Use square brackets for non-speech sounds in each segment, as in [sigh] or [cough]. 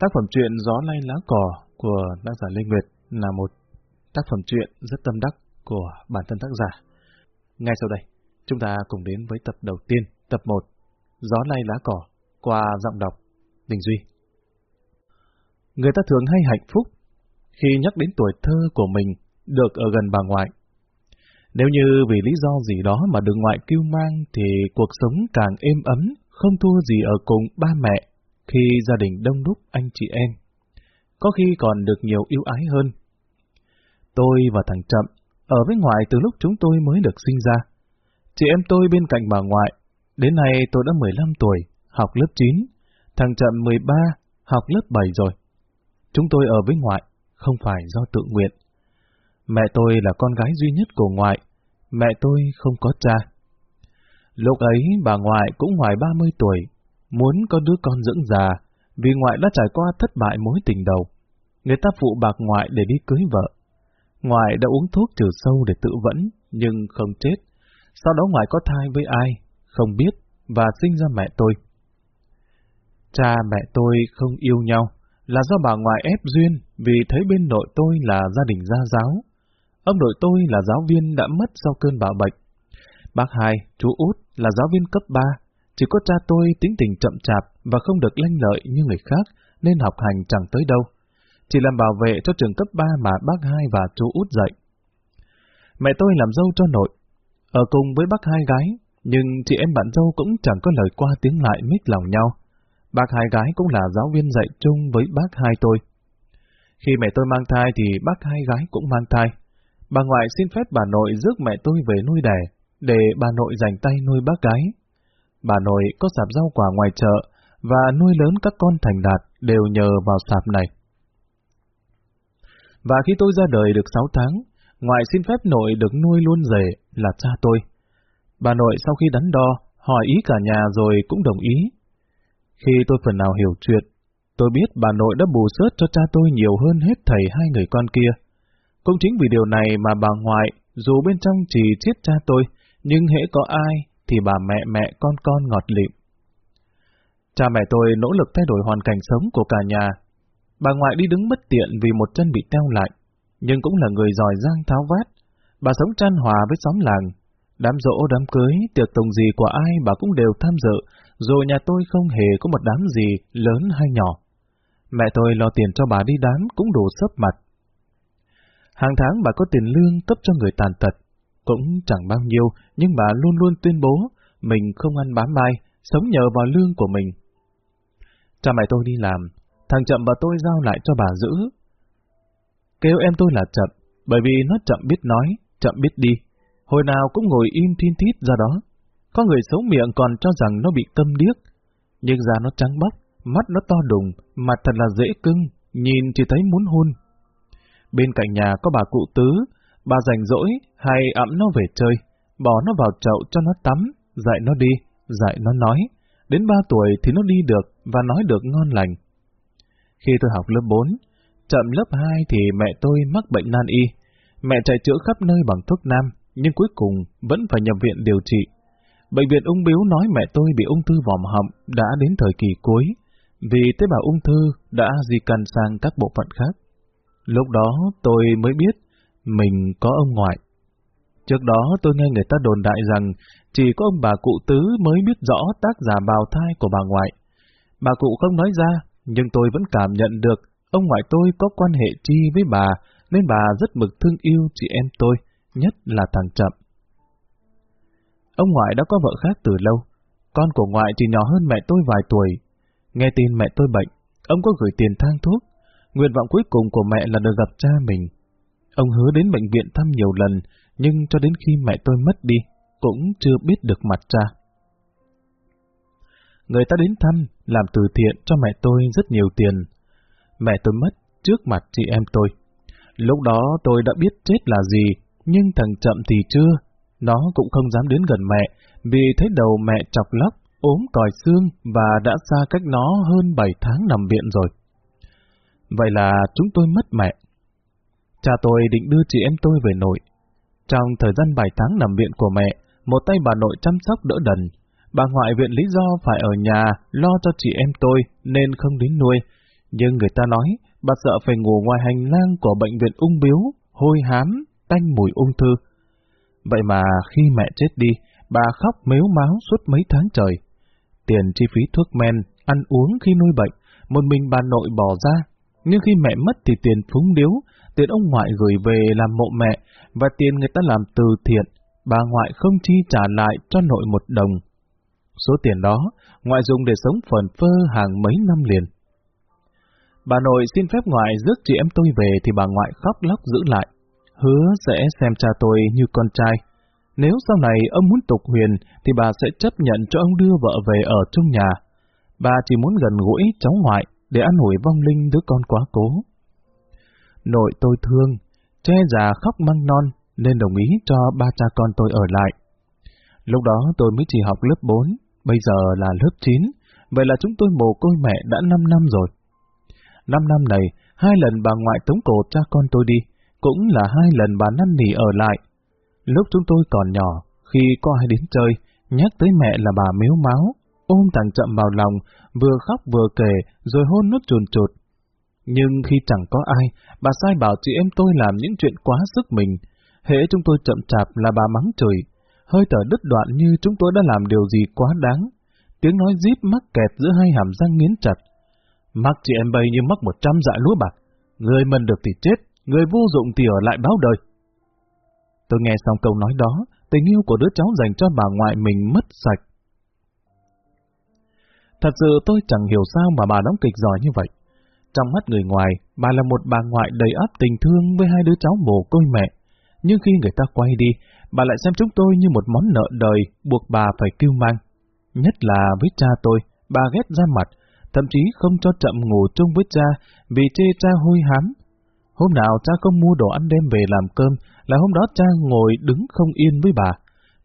Tác phẩm truyện Gió lay lá cỏ của tác giả Lê Nguyệt là một tác phẩm truyện rất tâm đắc của bản thân tác giả. Ngay sau đây, chúng ta cùng đến với tập đầu tiên, tập 1, Gió lay lá cỏ, qua giọng đọc Đình Duy. Người ta thường hay hạnh phúc khi nhắc đến tuổi thơ của mình được ở gần bà ngoại. Nếu như vì lý do gì đó mà được ngoại kêu mang thì cuộc sống càng êm ấm, không thua gì ở cùng ba mẹ khi gia đình đông đúc anh chị em. Có khi còn được nhiều yêu ái hơn. Tôi và thằng Chậm ở với ngoại từ lúc chúng tôi mới được sinh ra. Chị em tôi bên cạnh bà ngoại, đến nay tôi đã 15 tuổi, học lớp 9, thằng Chậm 13, học lớp 7 rồi. Chúng tôi ở với ngoại, không phải do tự nguyện. Mẹ tôi là con gái duy nhất của ngoại, mẹ tôi không có cha. Lúc ấy bà ngoại cũng ngoài 30 tuổi, muốn có đứa con dưỡng già, vì ngoại đã trải qua thất bại mối tình đầu. Người ta phụ bạc ngoại để đi cưới vợ. Ngoại đã uống thuốc trừ sâu để tự vẫn, nhưng không chết. Sau đó ngoại có thai với ai, không biết, và sinh ra mẹ tôi. Cha mẹ tôi không yêu nhau, là do bà ngoại ép duyên vì thấy bên nội tôi là gia đình gia giáo. Ông nội tôi là giáo viên đã mất sau cơn bạo bệnh. Bác hai, chú út là giáo viên cấp 3, chỉ có cha tôi tính tình chậm chạp và không được lanh lợi như người khác, nên học hành chẳng tới đâu. Chỉ làm bảo vệ cho trường cấp 3 mà bác hai và chú út dạy. Mẹ tôi làm dâu cho nội, ở cùng với bác hai gái, nhưng chị em bạn dâu cũng chẳng có lời qua tiếng lại mít lòng nhau. Bác hai gái cũng là giáo viên dạy chung với bác hai tôi. Khi mẹ tôi mang thai thì bác hai gái cũng mang thai. Bà ngoại xin phép bà nội rước mẹ tôi về nuôi đẻ, để bà nội dành tay nuôi bác gái. Bà nội có sạp rau quả ngoài chợ, và nuôi lớn các con thành đạt đều nhờ vào sạp này. Và khi tôi ra đời được 6 tháng, ngoại xin phép nội được nuôi luôn rể là cha tôi. Bà nội sau khi đắn đo, hỏi ý cả nhà rồi cũng đồng ý. Khi tôi phần nào hiểu chuyện, tôi biết bà nội đã bù sớt cho cha tôi nhiều hơn hết thầy hai người con kia. Cũng chính vì điều này mà bà ngoại, dù bên trong chỉ chết cha tôi, nhưng hễ có ai thì bà mẹ mẹ con con ngọt lịm. Cha mẹ tôi nỗ lực thay đổi hoàn cảnh sống của cả nhà. Bà ngoại đi đứng bất tiện vì một chân bị teo lại, nhưng cũng là người giỏi giang tháo vát. Bà sống tràn hòa với xóm làng. Đám rỗ đám cưới, tiệc tùng gì của ai bà cũng đều tham dự, rồi nhà tôi không hề có một đám gì lớn hay nhỏ. Mẹ tôi lo tiền cho bà đi đám cũng đủ sấp mặt. Hàng tháng bà có tiền lương cấp cho người tàn tật, cũng chẳng bao nhiêu, nhưng bà luôn luôn tuyên bố mình không ăn bám mai, sống nhờ vào lương của mình. Cha mẹ tôi đi làm, thằng Chậm và tôi giao lại cho bà giữ. Kêu em tôi là Chậm, bởi vì nó chậm biết nói, chậm biết đi. Hồi nào cũng ngồi im thiên thít ra đó. Có người xấu miệng còn cho rằng nó bị tâm điếc, nhưng da nó trắng bóc, mắt nó to đùng, mặt thật là dễ cưng, nhìn chỉ thấy muốn hôn. Bên cạnh nhà có bà cụ tứ, bà rảnh rỗi hay ẵm nó về chơi, bỏ nó vào chậu cho nó tắm, dạy nó đi, dạy nó nói. Đến ba tuổi thì nó đi được và nói được ngon lành. Khi tôi học lớp 4, chậm lớp 2 thì mẹ tôi mắc bệnh nan y. Mẹ chạy chữa khắp nơi bằng thuốc nam, nhưng cuối cùng vẫn phải nhập viện điều trị. Bệnh viện ung biếu nói mẹ tôi bị ung thư vòm họng đã đến thời kỳ cuối, vì tế bào ung thư đã di căn sang các bộ phận khác. Lúc đó tôi mới biết mình có ông ngoại. Trước đó tôi nghe người ta đồn đại rằng chỉ có ông bà cụ tứ mới biết rõ tác giả bào thai của bà ngoại. Bà cụ không nói ra, nhưng tôi vẫn cảm nhận được ông ngoại tôi có quan hệ chi với bà, nên bà rất mực thương yêu chị em tôi, nhất là thằng Chậm. Ông ngoại đã có vợ khác từ lâu, con của ngoại chỉ nhỏ hơn mẹ tôi vài tuổi. Nghe tin mẹ tôi bệnh, ông có gửi tiền thang thuốc. Nguyện vọng cuối cùng của mẹ là được gặp cha mình. Ông hứa đến bệnh viện thăm nhiều lần, nhưng cho đến khi mẹ tôi mất đi, cũng chưa biết được mặt cha. Người ta đến thăm, làm từ thiện cho mẹ tôi rất nhiều tiền. Mẹ tôi mất trước mặt chị em tôi. Lúc đó tôi đã biết chết là gì, nhưng thằng chậm thì chưa. Nó cũng không dám đến gần mẹ, vì thấy đầu mẹ chọc lóc, ốm còi xương và đã xa cách nó hơn 7 tháng nằm viện rồi. Vậy là chúng tôi mất mẹ. Cha tôi định đưa chị em tôi về nội. Trong thời gian 7 tháng nằm viện của mẹ, một tay bà nội chăm sóc đỡ đần. Bà ngoại viện lý do phải ở nhà lo cho chị em tôi nên không đến nuôi, Nhưng người ta nói, bà sợ phải ngủ ngoài hành lang của bệnh viện ung biếu, hôi hám, tanh mùi ung thư. Vậy mà khi mẹ chết đi, bà khóc mếu máu suốt mấy tháng trời. Tiền chi phí thuốc men, ăn uống khi nuôi bệnh, một mình bà nội bỏ ra. Nhưng khi mẹ mất thì tiền phúng điếu, tiền ông ngoại gửi về làm mộ mẹ, và tiền người ta làm từ thiện, bà ngoại không chi trả lại cho nội một đồng. Số tiền đó, ngoại dùng để sống phần phơ hàng mấy năm liền. Bà nội xin phép ngoại rước chị em tôi về thì bà ngoại khóc lóc giữ lại. Hứa sẽ xem cha tôi như con trai. Nếu sau này ông muốn tục huyền thì bà sẽ chấp nhận cho ông đưa vợ về ở trong nhà. Bà chỉ muốn gần gũi cháu ngoại để ăn ủi vong linh đứa con quá cố. Nội tôi thương, che già khóc măng non nên đồng ý cho ba cha con tôi ở lại. Lúc đó tôi mới chỉ học lớp 4, bây giờ là lớp 9, vậy là chúng tôi mồ côi mẹ đã 5 năm rồi. Năm năm này, hai lần bà ngoại tống cổ cha con tôi đi, cũng là hai lần bà năn nỉ ở lại. Lúc chúng tôi còn nhỏ, khi có ai đến chơi, nhắc tới mẹ là bà miếu máu, ôm thằng chậm vào lòng, vừa khóc vừa kể, rồi hôn nút chuồn chuột, nhưng khi chẳng có ai, bà sai bảo chị em tôi làm những chuyện quá sức mình. Hễ chúng tôi chậm chạp là bà mắng chửi, hơi thở đứt đoạn như chúng tôi đã làm điều gì quá đáng. Tiếng nói rít mắc kẹt giữa hai hàm răng nghiến chặt. Mắc chị em bay như mắc một trăm dạ lúa bạc. Người mần được thì chết, người vô dụng thì ở lại báo đời. Tôi nghe xong câu nói đó, tình yêu của đứa cháu dành cho bà ngoại mình mất sạch. Thật sự tôi chẳng hiểu sao mà bà đóng kịch giỏi như vậy. Trong mắt người ngoài, bà là một bà ngoại đầy áp tình thương với hai đứa cháu mồ côi mẹ. Nhưng khi người ta quay đi, bà lại xem chúng tôi như một món nợ đời buộc bà phải kêu mang. Nhất là với cha tôi, bà ghét ra mặt, thậm chí không cho chậm ngủ chung với cha vì chê cha hôi hám. Hôm nào cha không mua đồ ăn đem về làm cơm là hôm đó cha ngồi đứng không yên với bà,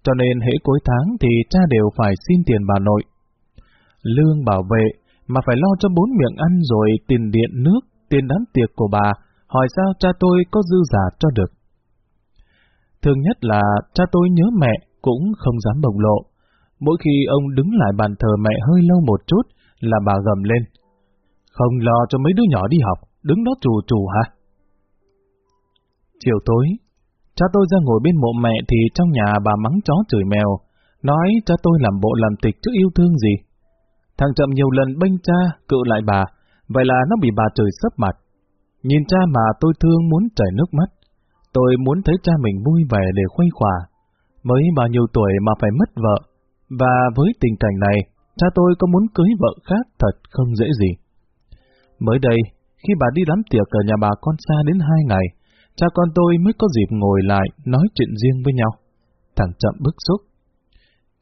cho nên hễ cuối tháng thì cha đều phải xin tiền bà nội. Lương bảo vệ mà phải lo cho bốn miệng ăn rồi tiền điện nước, tiền đám tiệc của bà, hỏi sao cha tôi có dư giả cho được. Thường nhất là cha tôi nhớ mẹ cũng không dám bộc lộ. Mỗi khi ông đứng lại bàn thờ mẹ hơi lâu một chút là bà gầm lên. Không lo cho mấy đứa nhỏ đi học, đứng đó trù trù hả? Chiều tối, cha tôi ra ngồi bên mộ mẹ thì trong nhà bà mắng chó chửi mèo, nói cha tôi làm bộ làm tịch chứ yêu thương gì. Thằng chậm nhiều lần bênh cha, cự lại bà, vậy là nó bị bà trời sấp mặt. Nhìn cha mà tôi thương muốn chảy nước mắt. Tôi muốn thấy cha mình vui vẻ để khuây khỏa. Mới bao nhiêu tuổi mà phải mất vợ, và với tình cảnh này, cha tôi có muốn cưới vợ khác thật không dễ gì. Mới đây, khi bà đi đám tiệc ở nhà bà con xa đến hai ngày, cha con tôi mới có dịp ngồi lại nói chuyện riêng với nhau. Thằng chậm bức xúc.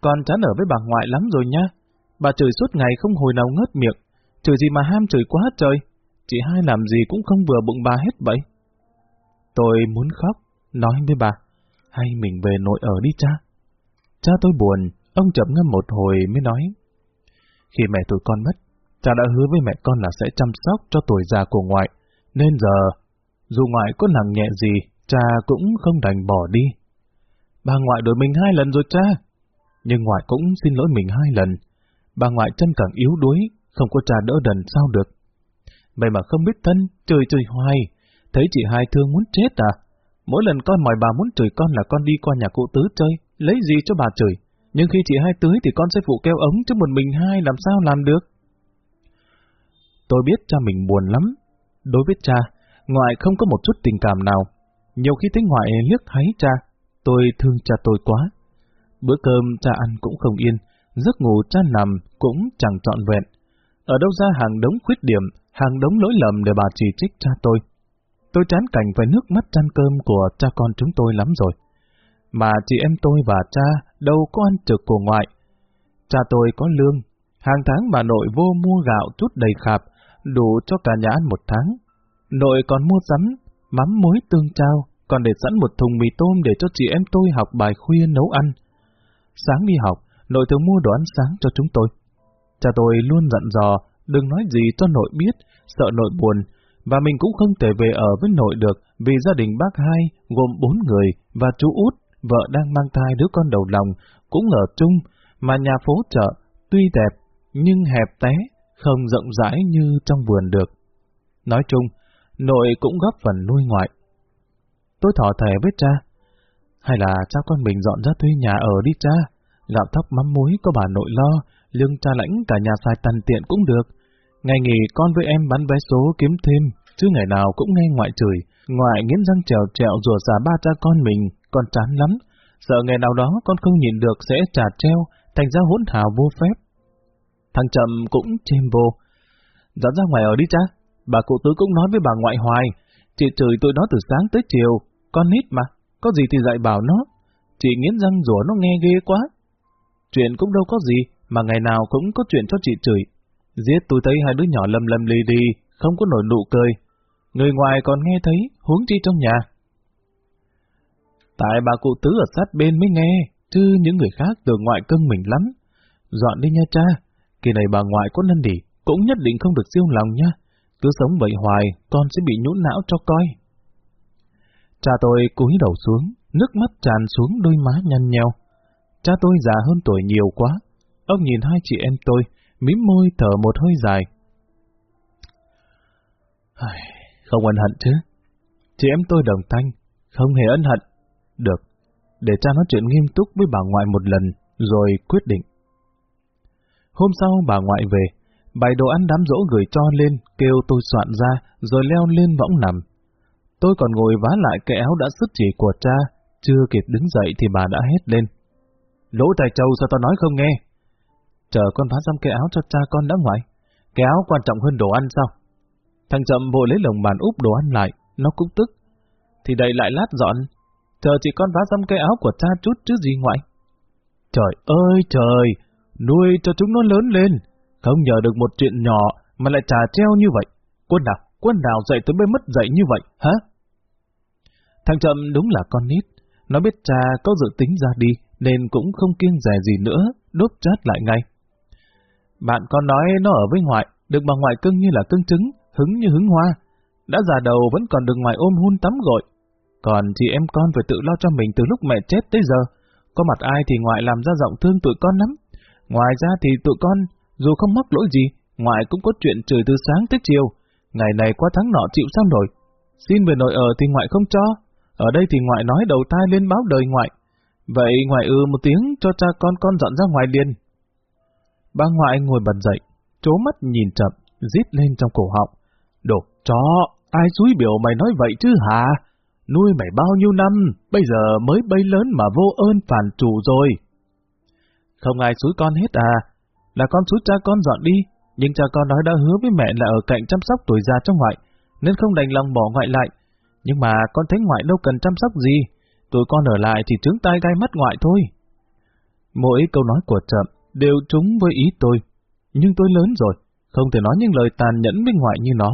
Con chán ở với bà ngoại lắm rồi nha. Bà chửi suốt ngày không hồi nào ngớt miệng. Chửi gì mà ham chửi quá trời. Chị hai làm gì cũng không vừa bụng bà hết vậy. Tôi muốn khóc, nói với bà. Hay mình về nội ở đi cha. Cha tôi buồn, ông chậm ngâm một hồi mới nói. Khi mẹ tụi con mất, cha đã hứa với mẹ con là sẽ chăm sóc cho tuổi già của ngoại, nên giờ, dù ngoại có nặng nhẹ gì, cha cũng không đành bỏ đi. Bà ngoại đổi mình hai lần rồi cha, nhưng ngoại cũng xin lỗi mình hai lần. Bà ngoại chân càng yếu đuối, không có cha đỡ đần sao được. Vậy mà không biết thân, trời trời hoài, thấy chị hai thương muốn chết à? Mỗi lần con mỏi bà muốn chửi con là con đi qua nhà cụ tứ chơi, lấy gì cho bà chửi? nhưng khi chị hai tưới thì con sẽ phụ keo ống chứ một mình hai làm sao làm được. Tôi biết cha mình buồn lắm. Đối với cha, ngoại không có một chút tình cảm nào. Nhiều khi thấy ngoại liếc thấy cha, tôi thương cha tôi quá. Bữa cơm cha ăn cũng không yên, giấc ngủ cha nằm cũng chẳng trọn vẹn. Ở đâu ra hàng đống khuyết điểm, hàng đống lỗi lầm để bà chỉ trích cha tôi. Tôi chán cảnh phải nước mắt chăn cơm của cha con chúng tôi lắm rồi mà chị em tôi và cha đâu có ăn trực của ngoại. Cha tôi có lương, hàng tháng bà nội vô mua gạo chút đầy khạp, đủ cho cả nhà ăn một tháng. Nội còn mua sắm, mắm muối tương trao, còn để sẵn một thùng mì tôm để cho chị em tôi học bài khuya nấu ăn. Sáng đi học, nội thường mua đồ ăn sáng cho chúng tôi. Cha tôi luôn dặn dò, đừng nói gì cho nội biết, sợ nội buồn, và mình cũng không thể về ở với nội được vì gia đình bác hai gồm bốn người và chú út vợ đang mang thai đứa con đầu lòng, cũng ở chung, mà nhà phố chợ tuy đẹp, nhưng hẹp té, không rộng rãi như trong vườn được. Nói chung, nội cũng góp phần nuôi ngoại. Tôi thỏ thẻ với cha. Hay là cha con mình dọn ra thuê nhà ở đi cha. Gạo thóc mắm muối có bà nội lo, lương cha lãnh cả nhà xài tàn tiện cũng được. Ngày nghỉ con với em bán vé số kiếm thêm, chứ ngày nào cũng nghe ngoại chửi. Ngoại nghiến răng trèo trèo rùa xả ba cha con mình, con chán lắm. Sợ ngày nào đó con không nhìn được sẽ trả treo, thành ra hỗn hào vô phép. Thằng Trầm cũng chêm vô. Dẫn ra ngoài ở đi cha. Bà cụ tứ cũng nói với bà ngoại hoài. Chị chửi tụi nó từ sáng tới chiều. Con nít mà, có gì thì dạy bảo nó. Chị nghiến răng rủa nó nghe ghê quá. Chuyện cũng đâu có gì, mà ngày nào cũng có chuyện cho chị chửi. Giết tôi thấy hai đứa nhỏ lầm lầm lì đi, không có nổi nụ cười. Người ngoài còn nghe thấy, huống chi trong nhà. Tại bà cụ tứ ở sát bên mới nghe, chứ những người khác từ ngoại cưng mình lắm. Dọn đi nha cha, kỳ này bà ngoại có năn đỉ, cũng nhất định không được siêu lòng nha. Cứ sống vậy hoài, con sẽ bị nhũn não cho coi. Cha tôi cúi đầu xuống, nước mắt tràn xuống đôi má nhăn nheo. Cha tôi già hơn tuổi nhiều quá. Ông nhìn hai chị em tôi, mím môi thở một hơi dài. Không ân hận chứ. Chị em tôi đồng thanh, không hề ân hận. Được, để cha nói chuyện nghiêm túc với bà ngoại một lần, rồi quyết định. Hôm sau bà ngoại về, bài đồ ăn đám dỗ gửi cho lên, kêu tôi soạn ra, rồi leo lên võng nằm. Tôi còn ngồi vá lại cái áo đã sứt chỉ của cha, chưa kịp đứng dậy thì bà đã hét lên. Lỗ tài châu sao tao nói không nghe? Chờ con vá xong cái áo cho cha con đã ngoại. Cái áo quan trọng hơn đồ ăn sao? Thằng chậm vội lấy lồng bàn úp đồ ăn lại, nó cũng tức. Thì đậy lại lát dọn, chờ chị con vá xong cái áo của cha chút chứ gì ngoại. Trời ơi trời, nuôi cho chúng nó lớn lên, không nhờ được một chuyện nhỏ mà lại trà treo như vậy. Quân nào, quân nào dậy tới mới mất dậy như vậy, hả? Thằng chậm đúng là con nít, nó biết cha có dự tính ra đi, nên cũng không kiêng rẻ gì nữa, đốt chát lại ngay. Bạn con nói nó ở với ngoại, được bà ngoại cưng như là cưng trứng, hứng như hứng hoa. Đã già đầu vẫn còn được ngoại ôm hôn tắm gội. Còn chị em con phải tự lo cho mình từ lúc mẹ chết tới giờ. Có mặt ai thì ngoại làm ra giọng thương tụi con lắm. Ngoài ra thì tụi con, dù không mắc lỗi gì, ngoại cũng có chuyện chửi từ sáng tới chiều. Ngày này qua tháng nọ chịu sao nổi. Xin về nội ở thì ngoại không cho. Ở đây thì ngoại nói đầu tai lên báo đời ngoại. Vậy ngoại ư một tiếng cho cha con con dọn ra ngoài liền. Ba ngoại ngồi bật dậy, chố mắt nhìn chậm, rít lên trong cổ họng. Đồ chó, ai suối biểu mày nói vậy chứ hả? Nuôi mày bao nhiêu năm, bây giờ mới bay lớn mà vô ơn phản chủ rồi. Không ai suối con hết à, là con suối cha con dọn đi, nhưng cha con nói đã hứa với mẹ là ở cạnh chăm sóc tuổi già trong ngoại, nên không đành lòng bỏ ngoại lại. Nhưng mà con thấy ngoại đâu cần chăm sóc gì, tụi con ở lại thì trứng tai gai mắt ngoại thôi. Mỗi câu nói của Trậm đều trúng với ý tôi, nhưng tôi lớn rồi, không thể nói những lời tàn nhẫn với ngoại như nó.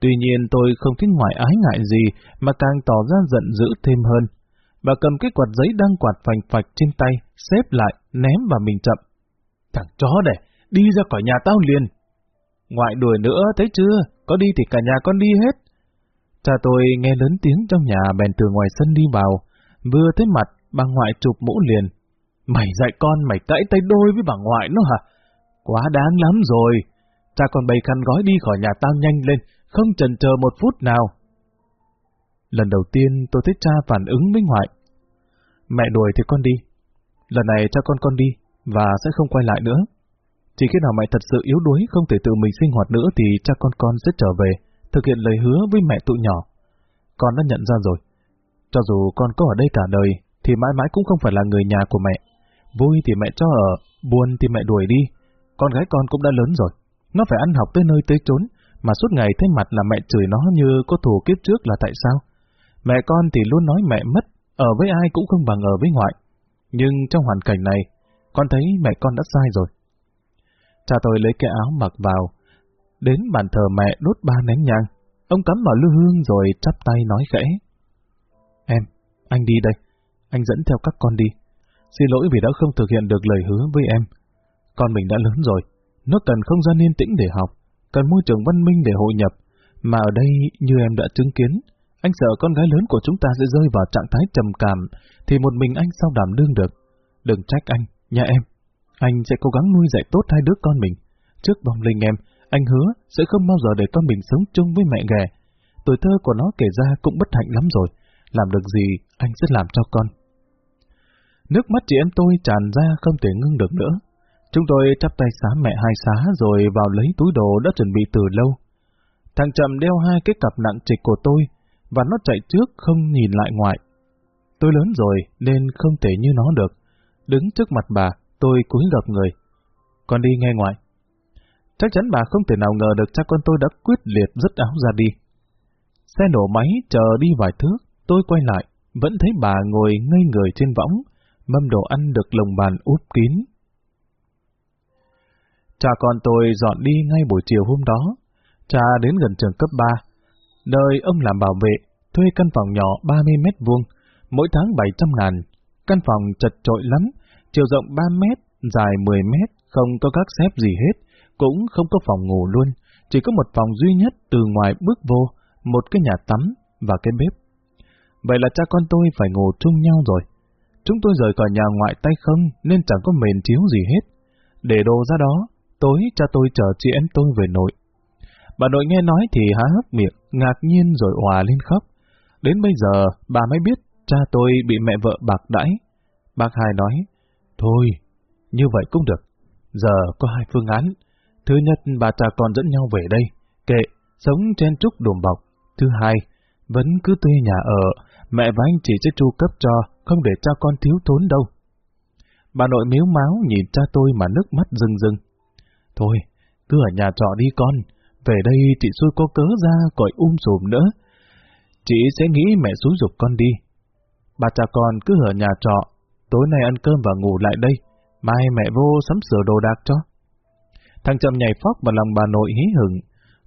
Tuy nhiên tôi không thích ngoại ái ngại gì mà càng tỏ ra giận dữ thêm hơn. Bà cầm cái quạt giấy đang quạt phành phạch trên tay, xếp lại, ném vào mình chậm. Thằng chó đẻ, đi ra khỏi nhà tao liền. Ngoại đuổi nữa, thấy chưa? Có đi thì cả nhà con đi hết. Cha tôi nghe lớn tiếng trong nhà bèn từ ngoài sân đi vào, vừa thấy mặt, bà ngoại chụp mũ liền. Mày dạy con mày cãi tay đôi với bà ngoại nó hả? Quá đáng lắm rồi. Cha con bày khăn gói đi khỏi nhà tao nhanh lên, không chần chờ một phút nào. Lần đầu tiên tôi thấy cha phản ứng với ngoại. Mẹ đuổi thì con đi. Lần này cha con con đi, và sẽ không quay lại nữa. Chỉ khi nào mẹ thật sự yếu đuối không thể tự mình sinh hoạt nữa thì cha con con sẽ trở về thực hiện lời hứa với mẹ tụi nhỏ. Con đã nhận ra rồi. Cho dù con có ở đây cả đời, thì mãi mãi cũng không phải là người nhà của mẹ. Vui thì mẹ cho ở, buồn thì mẹ đuổi đi. Con gái con cũng đã lớn rồi. Nó phải ăn học tới nơi tới chốn, mà suốt ngày thấy mặt là mẹ chửi nó như có thù kiếp trước là tại sao? Mẹ con thì luôn nói mẹ mất, ở với ai cũng không bằng ở với ngoại. Nhưng trong hoàn cảnh này, con thấy mẹ con đã sai rồi. Cha tôi lấy cái áo mặc vào, Đến bàn thờ mẹ đốt ba nén nhang, ông cắm vào lư hương rồi chắp tay nói khẽ. Em, anh đi đây, anh dẫn theo các con đi. Xin lỗi vì đã không thực hiện được lời hứa với em. Con mình đã lớn rồi, nó cần không gian yên tĩnh để học, cần môi trường văn minh để hội nhập. Mà ở đây, như em đã chứng kiến, anh sợ con gái lớn của chúng ta sẽ rơi vào trạng thái trầm cảm, thì một mình anh sao đảm đương được. Đừng trách anh, nhà em. Anh sẽ cố gắng nuôi dạy tốt hai đứa con mình. Trước vòng linh em, anh hứa sẽ không bao giờ để con mình sống chung với mẹ ghẻ. Tuổi thơ của nó kể ra cũng bất hạnh lắm rồi. Làm được gì, anh sẽ làm cho con. Nước mắt chị em tôi tràn ra không thể ngưng được nữa. Chúng tôi chắp tay xá mẹ hai xá rồi vào lấy túi đồ đã chuẩn bị từ lâu. Thằng Trầm đeo hai cái cặp nặng trịch của tôi, và nó chạy trước không nhìn lại ngoại. Tôi lớn rồi nên không thể như nó được. Đứng trước mặt bà, tôi cúi gặp người. Con đi nghe ngoại. Chắc chắn bà không thể nào ngờ được cha con tôi đã quyết liệt dứt áo ra đi. Xe nổ máy chờ đi vài thước, tôi quay lại, vẫn thấy bà ngồi ngây người trên võng, mâm đồ ăn được lồng bàn úp kín. Cha con tôi dọn đi ngay buổi chiều hôm đó. Cha đến gần trường cấp 3, nơi ông làm bảo vệ, thuê căn phòng nhỏ 30 mét vuông, mỗi tháng 700 ngàn. Căn phòng chật trội lắm, chiều rộng 3 mét, dài 10 mét, không có các xếp gì hết, cũng không có phòng ngủ luôn, chỉ có một phòng duy nhất từ ngoài bước vô, một cái nhà tắm và cái bếp. Vậy là cha con tôi phải ngủ chung nhau rồi. Chúng tôi rời khỏi nhà ngoại tay không nên chẳng có mền chiếu gì hết. Để đồ ra đó, tối cha tôi chờ chị em tôi về nội. Bà nội nghe nói thì há hốc miệng, ngạc nhiên rồi hòa lên khóc. Đến bây giờ, bà mới biết cha tôi bị mẹ vợ bạc đãi. Bác hai nói, thôi, như vậy cũng được. Giờ có hai phương án. Thứ nhất, bà cha con dẫn nhau về đây, kệ, sống trên trúc đùm bọc. Thứ hai, vẫn cứ thuê nhà ở, mẹ và anh chị sẽ chu cấp cho, không để cha con thiếu thốn đâu. Bà nội miếu máu nhìn cha tôi mà nước mắt rưng rưng. Thôi, cứ ở nhà trọ đi con, về đây chị xui có cớ ra còi um sùm nữa. Chị sẽ nghĩ mẹ xúi dục con đi. Bà cha con cứ ở nhà trọ, tối nay ăn cơm và ngủ lại đây, mai mẹ vô sắm sửa đồ đạc cho. Thằng chậm nhảy phóc vào lòng bà nội hí hửng.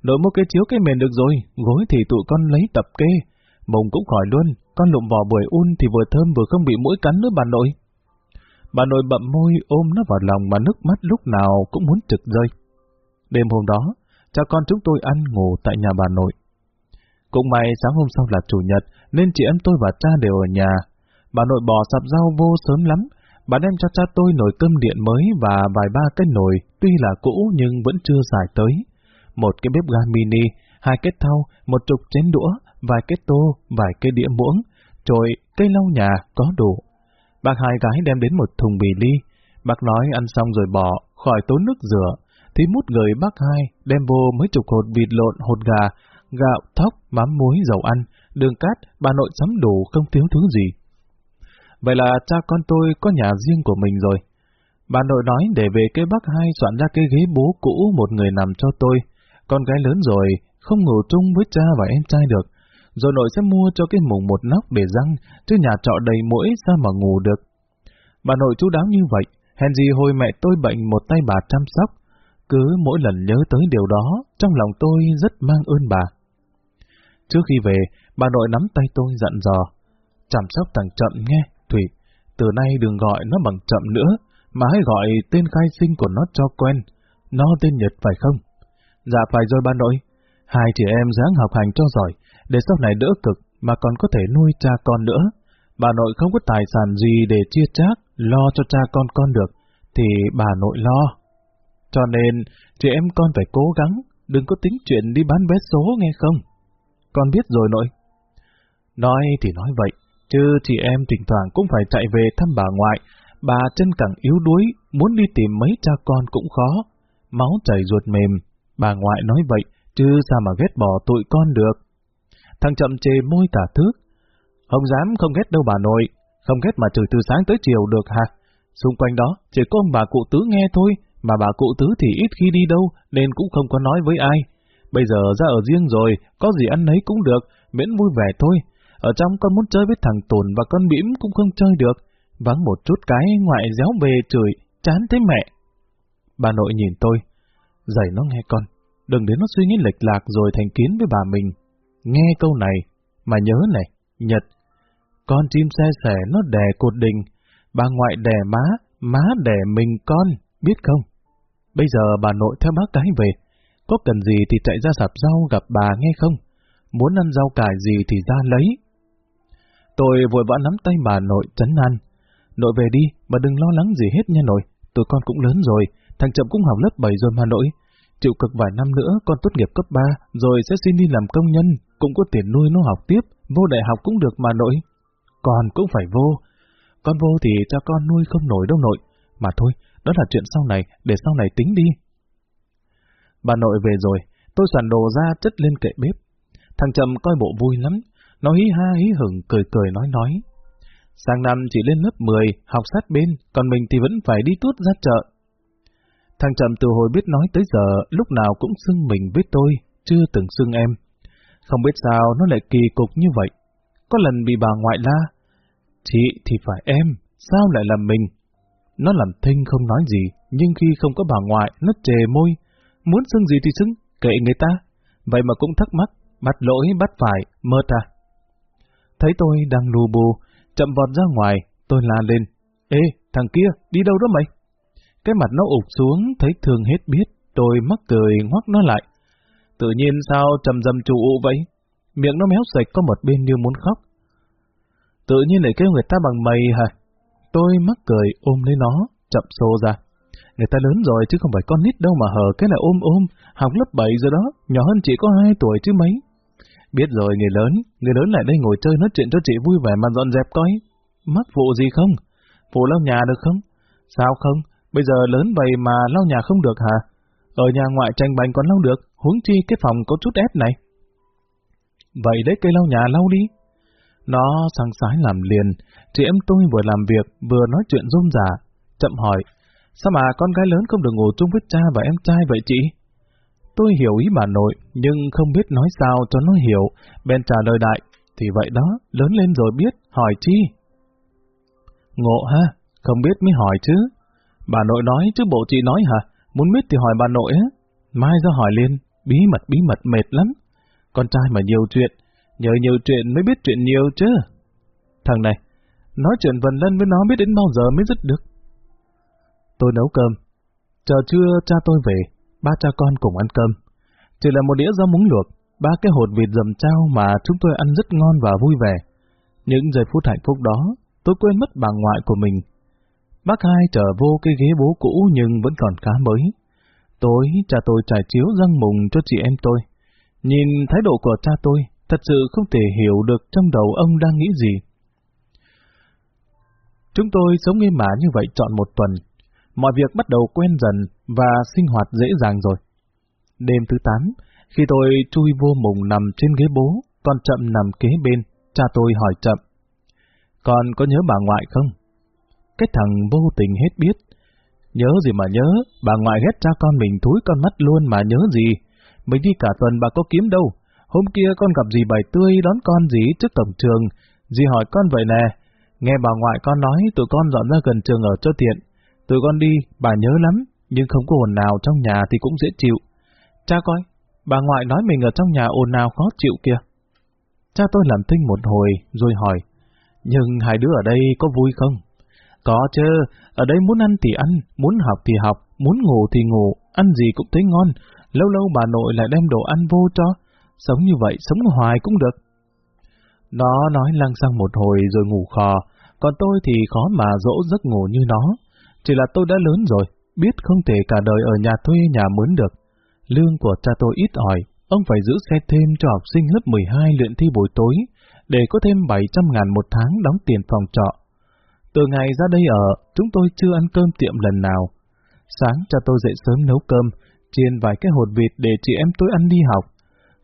Nội mua cái chiếu cái mền được rồi, gối thì tụi con lấy tập kê. Mông cũng khỏi luôn, con lụm vỏ bưởi un thì vừa thơm vừa không bị mũi cắn nữa bà nội. Bà nội bậm môi ôm nó vào lòng mà nước mắt lúc nào cũng muốn trực rơi. Đêm hôm đó, cha con chúng tôi ăn ngủ tại nhà bà nội. Cũng may sáng hôm sau là chủ nhật, nên chị em tôi và cha đều ở nhà. Bà nội bò sạp rau vô sớm lắm, bà đem cho cha tôi nồi cơm điện mới và vài ba cái nồi, tuy là cũ nhưng vẫn chưa xài tới. Một cái bếp ga mini, hai cái thau, một chục chén đũa, vài cái tô, vài cái đĩa muỗng, trội, cây lau nhà, có đủ. Bác hai gái đem đến một thùng bì ly, bác nói ăn xong rồi bỏ, khỏi tốn nước rửa, thì mút người bác hai đem vô mấy chục hột vịt lộn, hột gà, gạo, thóc, mắm muối, dầu ăn, đường cát, bà nội sắm đủ không thiếu thứ gì. Vậy là cha con tôi có nhà riêng của mình rồi. Bà nội nói để về cái bác hai soạn ra cái ghế bố cũ một người nằm cho tôi. Con gái lớn rồi, không ngủ chung với cha và em trai được. Rồi nội sẽ mua cho cái mùng một nóc để răng, chứ nhà trọ đầy mũi sao mà ngủ được. Bà nội chú đáo như vậy, hèn gì hồi mẹ tôi bệnh một tay bà chăm sóc, cứ mỗi lần nhớ tới điều đó, trong lòng tôi rất mang ơn bà. Trước khi về, bà nội nắm tay tôi dặn dò. Chăm sóc thằng Chậm nghe, Thủy. Từ nay đừng gọi nó bằng Chậm nữa, mà hãy gọi tên khai sinh của nó cho quen. Nó tên Nhật phải không? Dạ phải rồi bà nội. Hai chị em dáng học hành cho giỏi, để sau này đỡ cực mà còn có thể nuôi cha con nữa. Bà nội không có tài sản gì để chia chác, lo cho cha con con được, thì bà nội lo. Cho nên, chị em con phải cố gắng, đừng có tính chuyện đi bán vé số nghe không? Con biết rồi nội. Nói thì nói vậy, chứ chị em thỉnh thoảng cũng phải chạy về thăm bà ngoại, bà chân càng yếu đuối, muốn đi tìm mấy cha con cũng khó. Máu chảy ruột mềm, bà ngoại nói vậy, chứ sao mà ghét bỏ tụi con được. Thằng chậm chê môi cả thước. Không dám không ghét đâu bà nội, không ghét mà chửi từ sáng tới chiều được hả? Xung quanh đó, chỉ có ông bà cụ tứ nghe thôi, mà bà cụ tứ thì ít khi đi đâu, nên cũng không có nói với ai. Bây giờ ra ở riêng rồi, có gì ăn nấy cũng được, miễn vui vẻ thôi. Ở trong con muốn chơi với thằng Tồn và con Bĩm cũng không chơi được. Vắng một chút cái ngoại réo về chửi, chán thế mẹ. Bà nội nhìn tôi, dạy nó nghe con, đừng để nó suy nghĩ lệch lạc rồi thành kiến với bà mình. Nghe câu này, mà nhớ này, Nhật, con chim xe sẻ nó đè cột đình, bà ngoại đè má, má đè mình con biết không? Bây giờ bà nội theo bác cái về, có cần gì thì chạy ra sạp rau gặp bà nghe không? Muốn ăn rau cải gì thì ra lấy. Tôi vội vã nắm tay bà nội chấn an. Nội về đi, mà đừng lo lắng gì hết nha nội, tụi con cũng lớn rồi, thằng Chậm cũng học lớp 7 rồi mà nội. chịu cực vài năm nữa con tốt nghiệp cấp 3, rồi sẽ xin đi làm công nhân, cũng có tiền nuôi nó học tiếp, vô đại học cũng được mà nội. còn cũng phải vô. Con vô thì cho con nuôi không nổi đâu nội. Mà thôi, đó là chuyện sau này, để sau này tính đi. Bà nội về rồi, tôi soạn đồ ra chất lên kệ bếp. Thằng Trầm coi bộ vui lắm, nó hí ha hí hửng cười cười nói nói. Sang năm chỉ lên lớp 10, học sát bên, còn mình thì vẫn phải đi tuốt ra chợ. Thằng Trầm từ hồi biết nói tới giờ, lúc nào cũng xưng mình với tôi, chưa từng xưng em. Không biết sao nó lại kỳ cục như vậy. Có lần bị bà ngoại la. Chị thì phải em, sao lại là mình? Nó làm thinh không nói gì, nhưng khi không có bà ngoại, nó chề môi. Muốn xưng gì thì xưng, kệ người ta. Vậy mà cũng thắc mắc, bắt lỗi bắt phải, mơ ta. À? Thấy tôi đang lù bù, chậm vọt ra ngoài, tôi la lên. Ê, thằng kia, đi đâu đó mày? Cái mặt nó ụt xuống, thấy thương hết biết, tôi mắc cười ngoắc nó lại. Tự nhiên sao trầm dầm trụ vậy? Miệng nó méo sạch có một bên như muốn khóc. Tự nhiên lại kêu người ta bằng mày hả? Tôi mắc cười ôm lấy nó, chậm xô ra. Người ta lớn rồi chứ không phải con nít đâu mà hờ cái là ôm ôm, học lớp 7 rồi đó, nhỏ hơn chị có 2 tuổi chứ mấy. Biết rồi người lớn, người lớn lại đây ngồi chơi nói chuyện cho chị vui vẻ mà dọn dẹp coi. Mắc vụ gì không? Phụ lau nhà được không? Sao không? Bây giờ lớn vậy mà lau nhà không được hả? Ở nhà ngoại tranh bành còn lau được, huống chi cái phòng có chút ép này. Vậy đấy cây lau nhà lau đi. Nó sang sái làm liền, chị em tôi vừa làm việc vừa nói chuyện rôm rả, chậm hỏi, sao mà con gái lớn không được ngủ chung với cha và em trai vậy chị? Tôi hiểu ý bà nội, nhưng không biết nói sao cho nó hiểu, bên trả lời đại, thì vậy đó, lớn lên rồi biết, hỏi chi? Ngộ ha, không biết mới hỏi chứ. Bà nội nói chứ bộ chị nói hả? Muốn biết thì hỏi bà nội á. Mai ra hỏi liền, bí mật bí mật mệt lắm. Con trai mà nhiều chuyện, nhờ nhiều chuyện mới biết chuyện nhiều chứ. Thằng này, nói chuyện vần lân với nó biết đến bao giờ mới dứt được. Tôi nấu cơm. Chờ trưa cha tôi về, ba cha con cùng ăn cơm. Chỉ là một đĩa rau muống luộc, ba cái hột vịt dầm trao mà chúng tôi ăn rất ngon và vui vẻ. Những giây phút hạnh phúc đó, tôi quên mất bà ngoại của mình. Bác hai trở vô cái ghế bố cũ nhưng vẫn còn khá mới. Tối, cha tôi trải chiếu răng mùng cho chị em tôi. Nhìn thái độ của cha tôi, thật sự không thể hiểu được trong đầu ông đang nghĩ gì. Chúng tôi sống nghiêm mã như vậy chọn một tuần. Mọi việc bắt đầu quen dần và sinh hoạt dễ dàng rồi. Đêm thứ 8, khi tôi chui vô mùng nằm trên ghế bố, con chậm nằm kế bên, cha tôi hỏi chậm. Con có nhớ bà ngoại không? Cái thằng vô tình hết biết. Nhớ gì mà nhớ, bà ngoại ghét cha con mình thúi con mắt luôn mà nhớ gì. Mình đi cả tuần bà có kiếm đâu. Hôm kia con gặp dì bảy tươi đón con dì trước cổng trường. Dì hỏi con vậy nè. Nghe bà ngoại con nói tụi con dọn ra gần trường ở cho tiện. Tụi con đi, bà nhớ lắm, nhưng không có ồn nào trong nhà thì cũng dễ chịu. Cha coi, bà ngoại nói mình ở trong nhà ồn nào khó chịu kìa. Cha tôi làm thinh một hồi, rồi hỏi, nhưng hai đứa ở đây có vui không? Có chứ, ở đây muốn ăn thì ăn, muốn học thì học, muốn ngủ thì ngủ, ăn gì cũng thấy ngon, lâu lâu bà nội lại đem đồ ăn vô cho. Sống như vậy, sống hoài cũng được. Nó nói lăng xăng một hồi rồi ngủ khò, còn tôi thì khó mà dỗ giấc ngủ như nó. Chỉ là tôi đã lớn rồi, biết không thể cả đời ở nhà thuê nhà mướn được. Lương của cha tôi ít ỏi, ông phải giữ xe thêm cho học sinh lớp 12 luyện thi buổi tối, để có thêm 700 ngàn một tháng đóng tiền phòng trọ. Từ ngày ra đây ở, chúng tôi chưa ăn cơm tiệm lần nào. Sáng cha tôi dậy sớm nấu cơm, chiên vài cái hột vịt để chị em tôi ăn đi học.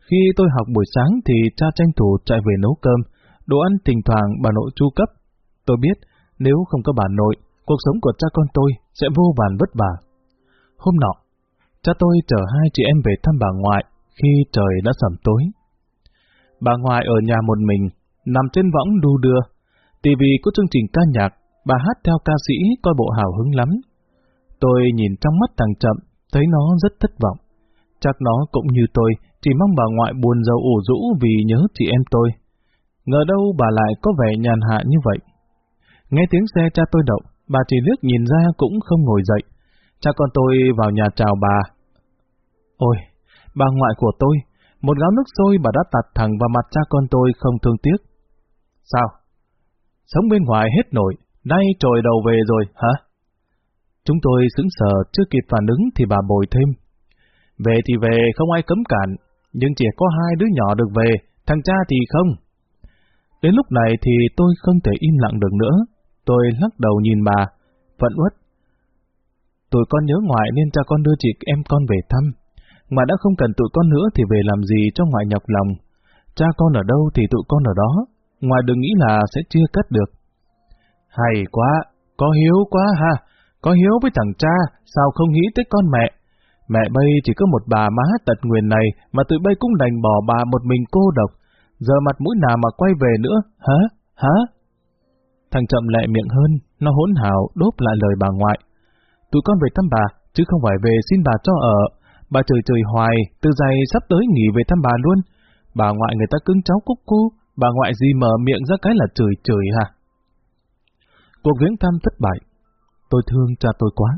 Khi tôi học buổi sáng thì cha tranh thủ chạy về nấu cơm, đồ ăn thỉnh thoảng bà nội chu cấp. Tôi biết, nếu không có bà nội, cuộc sống của cha con tôi sẽ vô vàn vất vả. Hôm nọ, cha tôi chở hai chị em về thăm bà ngoại khi trời đã sẩm tối. Bà ngoại ở nhà một mình, nằm trên võng đu đưa. TV có chương trình ca nhạc, bà hát theo ca sĩ coi bộ hào hứng lắm. Tôi nhìn trong mắt thằng chậm, thấy nó rất thất vọng. Chắc nó cũng như tôi, chỉ mong bà ngoại buồn giàu ủ rũ vì nhớ chị em tôi. Ngờ đâu bà lại có vẻ nhàn hạ như vậy. Nghe tiếng xe cha tôi đậu, bà chỉ liếc nhìn ra cũng không ngồi dậy. Cha con tôi vào nhà chào bà. Ôi, bà ngoại của tôi, một gáo nước sôi bà đã tạt thẳng vào mặt cha con tôi không thương tiếc. Sao? Sống bên ngoài hết nổi, nay trồi đầu về rồi, hả? Chúng tôi sững sờ chưa kịp phản ứng thì bà bồi thêm. Về thì về, không ai cấm cản, nhưng chỉ có hai đứa nhỏ được về, thằng cha thì không. Đến lúc này thì tôi không thể im lặng được nữa. Tôi lắc đầu nhìn bà, phận uất. Tụi con nhớ ngoại nên cha con đưa chị em con về thăm. Mà đã không cần tụi con nữa thì về làm gì cho ngoại nhọc lòng. Cha con ở đâu thì tụi con ở đó. Ngoại đừng nghĩ là sẽ chia cắt được. Hay quá, có hiếu quá ha. Có hiếu với thằng cha, sao không nghĩ tới con mẹ? Mẹ bây chỉ có một bà má tật nguyền này mà tụi bây cũng đành bỏ bà một mình cô độc. Giờ mặt mũi nào mà quay về nữa, hả? Hả? Thằng chậm lẹ miệng hơn, nó hỗn hào đốp lại lời bà ngoại. Tụi con về thăm bà, chứ không phải về xin bà cho ở. Bà trời trời hoài, từ giày sắp tới nghỉ về thăm bà luôn. Bà ngoại người ta cưng cháu cúc cu, bà ngoại gì mở miệng ra cái là trời trời hả? Cuộc viếng thăm thất bại. Tôi thương cha tôi quá.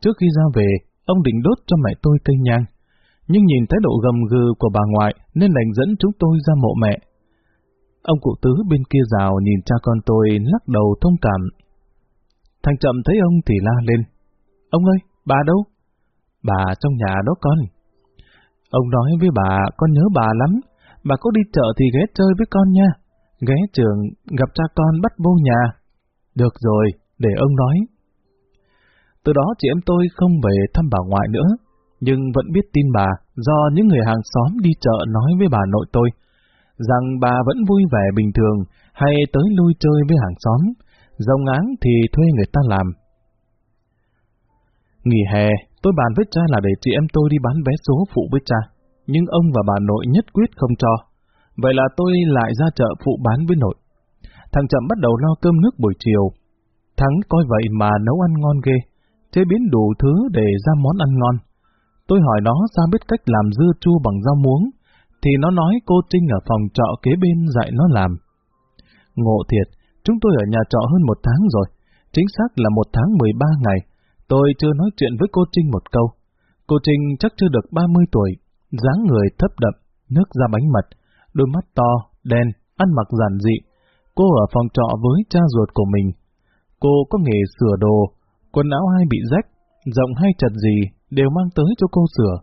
Trước khi ra về, ông định đốt cho mẹ tôi cây nhang. Nhưng nhìn thái độ gầm gừ của bà ngoại nên đành dẫn chúng tôi ra mộ mẹ. Ông cụ tứ bên kia rào nhìn cha con tôi lắc đầu thông cảm. Thằng chậm thấy ông thì la lên. Ông ơi, bà đâu? Bà trong nhà đó con. Ông nói với bà, con nhớ bà lắm. Bà có đi chợ thì ghé chơi với con nha. Ghé trường, gặp cha con bắt vô nhà. Được rồi, để ông nói. Từ đó chị em tôi không về thăm bà ngoại nữa, nhưng vẫn biết tin bà do những người hàng xóm đi chợ nói với bà nội tôi, rằng bà vẫn vui vẻ bình thường hay tới lui chơi với hàng xóm, rồng áng thì thuê người ta làm. Nghỉ hè, tôi bàn với cha là để chị em tôi đi bán vé số phụ với cha, nhưng ông và bà nội nhất quyết không cho. Vậy là tôi lại ra chợ phụ bán với nội. Thằng Chậm bắt đầu lo cơm nước buổi chiều. Thắng coi vậy mà nấu ăn ngon ghê, chế biến đủ thứ để ra món ăn ngon. Tôi hỏi nó sao biết cách làm dưa chua bằng rau muống, thì nó nói cô Trinh ở phòng trọ kế bên dạy nó làm. Ngộ thiệt, chúng tôi ở nhà trọ hơn một tháng rồi, chính xác là một tháng 13 ngày. Tôi chưa nói chuyện với cô Trinh một câu. Cô Trinh chắc chưa được 30 tuổi, dáng người thấp đậm, nước da bánh mật, đôi mắt to, đen, ăn mặc giản dị. Cô ở phòng trọ với cha ruột của mình. Cô có nghề sửa đồ, quần áo hay bị rách, rộng hay chật gì đều mang tới cho cô sửa.